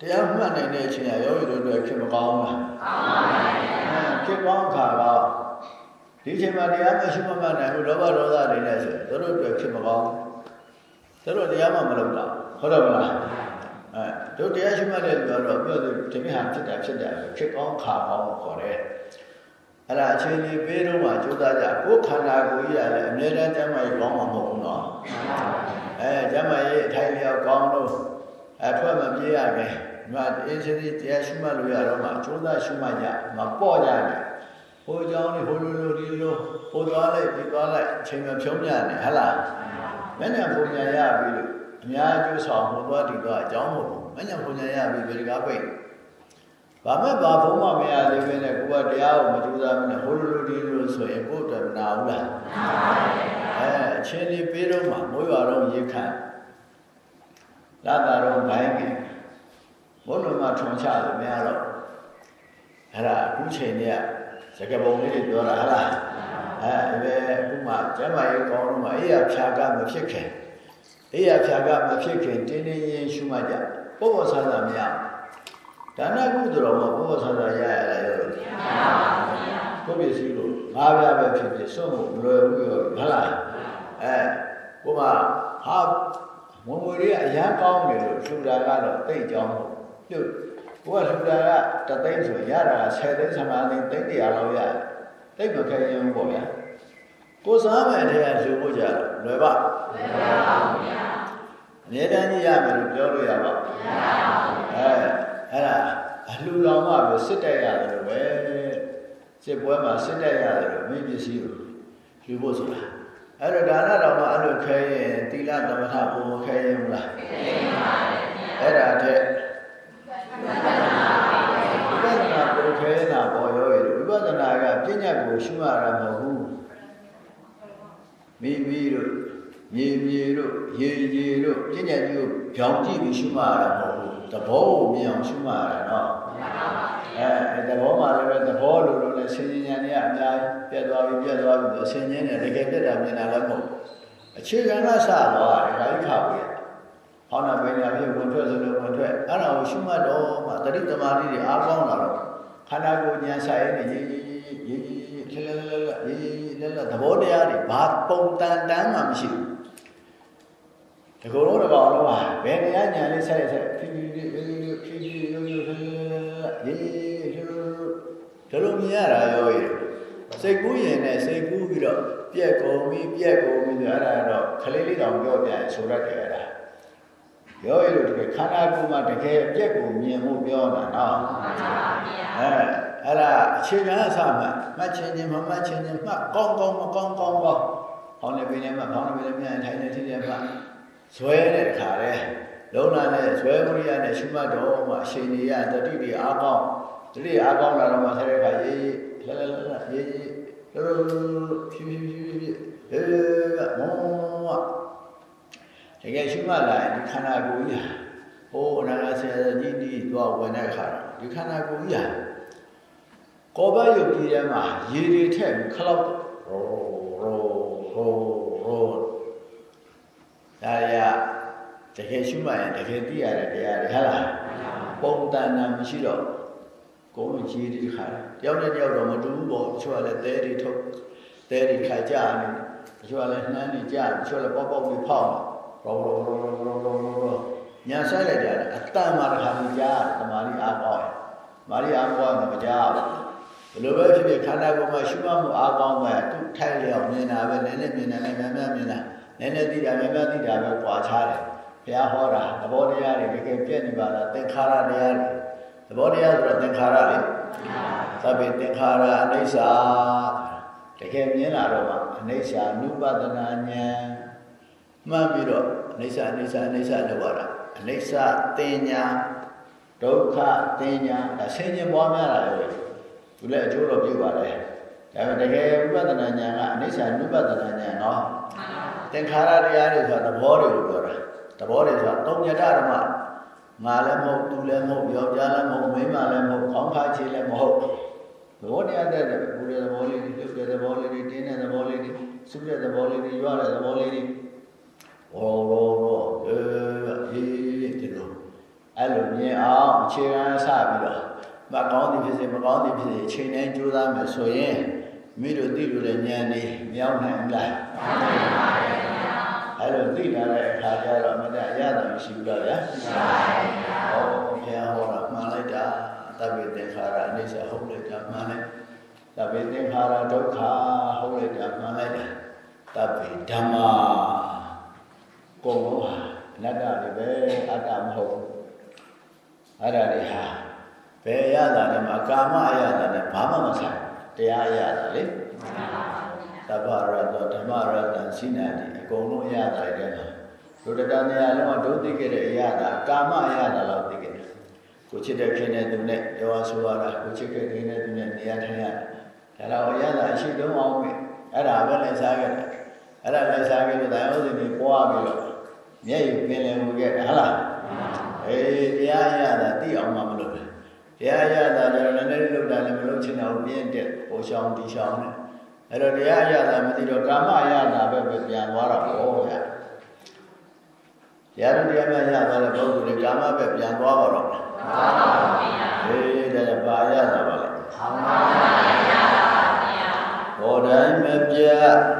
တရားမှတ်နိုင်တဲ့အချိန်ကရောရတို့အတွက်ဖြစ်မကောင်းလားကောင်းပါဘူးဖြစ်ကောင်းခါတော့ဒီအချိန်မှာတရားမရှိမှမနိုင်ဘူးလောဘဒေါသတွေနဲ့ဆိုသူတို့အတွက်ဖြစ်မကောင်းသူတို့တရားမှမလုပ်တော့ဟုတ်တယ်မလားအဲတို့တရားရှိမှတဲ့လူကတော့ပြောသူဒီမဲ့ဟာဖြစ်တာဖြစ်တာဖြစ်ကောင်းခါကောင်းခေါ်တယ်အဲ့ဒါအချိန်ကြီးပေးတော့မှကြိုးစားကြကိုယ်ခန္ဓာကိုယ်ကြီးရတယ်အမြဲတမ်းကျမ်းမာရေးကောင်းမှာမဟုတ်ဘူးနော်အဲ ကျမ်းမာရေးအထိုင်လျောက်ကောင်းလို့အထွက်မပြေးရခင်ဒီမှာအင်းစည်းတရားရှုမှတ်လို့ရတော့မှကြိုးစားရှုမှတ်ကြမပေါ့ကြနဲ့ဟိုเจ้าနေဟိုလိုလိုဒီလိုဟိုသွားလိုက်ဒီသွားလိုက်အချိန်မဖြုံးကြနဲ့ဟဟလားမညံပုံညာရပြီလို့အများကျိုးဆောင်ဟိုသွားဒီသွားအကြောင်းမဟုတ်ဘူးမညံပုံညာရပြီဘယ်ကားပိတ်ဘာမှဘာဘုံမမရသေးဘဲနဲ့ကိုကတရားကိုမကြိုးစားမနဲ့ဟိုလိုလိုဒီလိုဆိုရင်ကိုယ်တော်နာဘူးလားနာပါဘူးအဲအချင်းလေးပေးတော့မှမိုးရွာတော့ရေခန့် လာတာတော့ဘိုင်းကဘုလုံးမထွန်ချလို့မရတော့အဲ့ဒါအခုချိန်นี้စကပုံလေးတွေပြောတာဟလားအဲဒီပဲအခုမှကျမ်းမာရေးကောင်းတော့မှအေးရဖြာကမဖြစ်ခင်အေးရဖြာကမဖြစ်ခင်တင်းတင်းရင်ရှုမှတ်ကြပို့ပေါ်ဆန်းဆန်းမရဒါနကုသိုလ်တော်မှာပို့ပေါ်ဆန်းဆန်းရရလားရောမရပါဘူးဗျာကိုယ့်ပစ္စည်းကိုငါးပြားပဲဖြစ်ဖြစ်စွန့်ဖို့မလွယ်ဘူးရောဟုတ်လားအဲကိုမဟာ မွန်မွေတွေကအရန်ကောင်းတယ်လို့ထူတာကတော့တိတ်ကြောင်းလို့ပြုတ်ကိုကထူတာကတသိန်းဆိုရတာ10သိန်း15သိန်းသိန်း100လောက်ရတယ်တိတ်မခဲရင်ပေါ့ဗျာကိုစားမယ်တဲ့ကလူဖို့ကြလွယ်ပါလွယ်ပါဘူးဗျာအမြဲတမ်းကြီးရမယ်လို့ပြောလို့ရပါမရပါဘူးအဲအဲ့ဒါအလှူတော်မှပဲစစ်တက်ရတယ်လို့ပဲစစ်ပွဲမှာစစ်တက်ရတယ်လို့မိပစ္စည်းကိုယူဖို့ဆိုတာ အဲ့တော့ဒါနတော်မှအဲ့လိုခဲရင်သီလသမထဘုံခဲရင်မလားခဲရင်ပါဗျာအဲ့ဒါတဲ့ဝိပဿနာဘုံခဲရင်တာပေါ်ရောရဝိပဿနာကပြဉ္ညာကိုရှုရတာမဟုတ်ဘူးမိမိတို့မြေမြေတို့ရေရေတို့ပြဉ္ညာကြီးကိုကြောင်ကြည့်ပြီးရှုမှရတာမဟုတ်ဘူးသဘောကိုမြင်အောင်ရှုမှရတာနော် အဲသဘောမှလည်းပဲသဘောလိုလိုနဲ့ဆင်ញဉာဏ်တွေကအများကြီးပြတ်သွားပြီပြတ်သွားပြီဆိုဆင်ញဉာဏ်နဲ့တကယ်ပြတ်တာမြင်တာလည်းမဟုတ်အခြေခံကစသွားတယ်ဒါကြီးခါပြီဟောနာပညာဖြစ်ဝင်ထွက်ဆိုလို့ဝင်ထွက်အဲ့ဒါကိုရှုမှတ်တော့မှတတိတမာတိတွေအားကောင်းလာတော့ခန္ဓာကိုယ်ဉာဏ်ဆိုင်နေရေးရေးရေးရေးရေးလဲလဲလဲရေးရေးလဲလဲသဘောတရားတွေဘာပုံတန်တန်းမှမရှိဘူးတကူလုံးတော့တော့ပါဘယ်နေရာညာလေးဆက်ဆက်ဖြည်းဖြည်းဖြည်းဖြည်းဖြည်းဖြည်းရိုးရိုးဖြည်းရေးရေးရိုးရိုး ဒါလိုမြင်ရတာရောရစိတ်ကူးရင်နဲ့စိတ်ကူးပြီးတော့ပြက်ကုန်ပြီးပြက်ကုန်ပြီးဆိုအဲ့ဒါတော့ခလေးလေးတောင်ပြောပြဆိုရတဲ့အဲ့ဒါရောရလို့တကယ်ခန္ဓာကိုယ်မှာတကယ်ပြက်ကိုမြင်မှုပြောတာနော်မှန်ပါဗျာအဲအဲ့ဒါအခြေခံအစမှမှတ်ချင်းချင်းမမှတ်ချင်းချင်းမှတ်ကောင်းကောင်းမကောင်းကောင်းကောင်းဟောင်းနေပင်နဲ့မှဟောင်းနေပင်နဲ့မြန်ထိုင်နေထိတယ်မှဇွဲတဲ့ခါလဲလုံးလာနဲ့ဇွဲမရိယနဲ့ရှုမှတ်တော့မှအရှင်ကြီးရတတိတိအားကောင်း တတိအားကောင်းလာတော့မှဆက်တဲ့ခါရေးရေးလဲလဲလဲရေးရေးလောလောဖြည်းဖြည်းဖြည်းဖြည်းအဲမောမောတကယ်ရှုမှတ်လာရင်ဒီခန္ဓာကိုယ်ကြီးဟိုအနာဂတ်ဆရာကြီးတီးသွားဝင်တဲ့အခါဒီခန္ဓာကိုယ်ကြီးဟာကောဘယုတ်ကြီးထဲမှာရေတွေထက်ပြီးခလောက်ရောရောရောရောဒါရတကယ်ရှုမှတ်ရင်တကယ်သိရတဲ့တရားတွေဟဟလားပုံတန်တာမရှိတော့ ကိုယ်ကြီးဒီခါတယောက်နဲ့တယောက်တော့မတူဘူးပေါ့တချို့ကလည်းသဲတွေထုတ်သဲတွေခါကြနေတချို့ကလည်းနှမ်းတွေကြတချို့လည်းပေါက်ပေါက်ပြီးဖောက်ရောရောရောရောရောရောညာဆိုင်လိုက်ကြတယ်အတန်မှာတခါကြီးကြားတမာရီအားကောင်းတယ်မာရီအားကောင်းတယ်မကြားဘူးဘယ်လိုပဲဖြစ်ဖြစ်ခန္ဓာကိုယ်မှာရှုမှတ်မှုအားကောင်းမှသူ့ထိုက်လျောက်မြင်တာပဲနည်းနည်းမြင်တယ်များများမြင်တာနည်းနည်းသိတာများများသိတာပဲပွာချတယ်ဘုရားဟောတာသဘောတရားတွေတကယ်ပြည့်နေပါလားသင်္ခါရတရားတွေ သဘောတရားဆိုတော့သင်္ခါရလေသဗ္ဗေသင်္ခါရအနိစ္စတကယ်မြင်လာတော့မှအနိစ္စနုပဒနာဉာဏ်မှတ်ပြီးတော့အနိစ္စအနိစ္စအနိစ္စလို့ရတာအနိစ္စတင်ညာဒုက္ခတင်ညာဒါဆင်းရဲပွားများတာလေသူလည်းအကျိုးတော့ပြုပါလေဒါပေမဲ့တကယ်ဝိပဿနာဉာဏ်ကအနိစ္စနုပဒနာဉာဏ်နော်သင်္ခါရတရားတွေဆိုတာသဘောတွေကိုပြောတာသဘောတွေဆိုတာသုံးညတဓမ္မ ငါလည်းမဟုတ်သူလည်းမဟုတ်ယောက်ျားလည်းမဟုတ်မိန်းမလည်းမဟုတ်ခေါင်းခါချေလည်းမဟုတ်သဘောတရားတဲ့ဘူရသဘောလေးတွေပြုတ်တဲ့သဘောလေးတွေတင်းတဲ့သဘောလေးတွေစုတဲ့သဘောလေးတွေရွတဲ့သဘောလေးတွေဝေါ်ဝေါ်ဝေါ်အေးအေးဒီလိုအဲ့လိုမြင်အောင်အခြေခံစပြီးတော့မကောင်းသည်ဖြစ်စေမကောင်းသည်ဖြစ်စေအချိန်တိုင်းကြိုးစားမယ်ဆိုရင်မိတို့သိလို့တဲ့ဉာဏ်นี่မြောက်နိုင်လားမှန်ပါပါ အဲ့လိုသိလာတဲ့အခါကျတော့မတအရသာမရှိဘူးလားဗျာရှိပါပါဘုရားဟောတာမှန်လိုက်တာတဗ္ဗေသင်္ခါရအနိစ္စဟုတ်လိုက်တာမှန်လိုက်တဗ္ဗေသင်္ခါရဒုက္ခဟုတ်လိုက်တာမှန်လိုက်တာတဗ္ဗေဓမ္မာကိုယ်ဟာအနတ္တတွေပဲအတ္တမဟုတ်ဘူးအဲ့ဒါတွေဟာဘယ်အရသာနဲ့မှာကာမအရသာနဲ့ဘာမှမဆိုင်တရားအရသာလေမှန်ပါပါသဗ္ဗရတ္တဓမ္မရတ္တစိနာတိအ ကုန်လုံးအရသာတွေထဲမှာဒုတတနေရာလုံးကဒုသိခဲ့တဲ့အရသာကာမအရသာလောက်သိခဲ့တယ်ကိုချစ်တဲ့ခင်တဲ့သူနဲ့ရောအားဆိုရတာကိုချစ်တဲ့ခင်တဲ့သူနဲ့နေရာထိုင်ရတာဒါတော့အရသာအရှိဆုံးအောင်ပဲအဲ့ဒါပဲလိုက်စားခဲ့တယ်အဲ့ဒါလိုက်စားခဲ့လို့တရားဥစဉ်တွေပွားပြီးတော့မျက်ရည်ပင်လည်မှုခဲ့တယ်ဟုတ်လားအေးတရားရတာသိအောင်မှမလုပ်ဘူးတရားရတာလည်းလည်းလည်းလုပ်တာလည်းမလုပ်ချင်တော့ပြင်းတဲ့ဟိုရှောင်းဒီရှောင်းနဲ့ အဲ့တော့တရားရတာမသိတော့ကာမရတာပဲပဲပြန်သွားတာပေါ့ဗျာတရားတို့တရားများရသွားတဲ့ပုဂ္ဂိုလ်တွေကာမပဲပြန်သွားပါတော့မှန်ပါပါဘုရားအေးဒါကြဘာရတာပါလဲမှန်ပါပါရတာပါဗျာဘောတိုင်းမပြတ်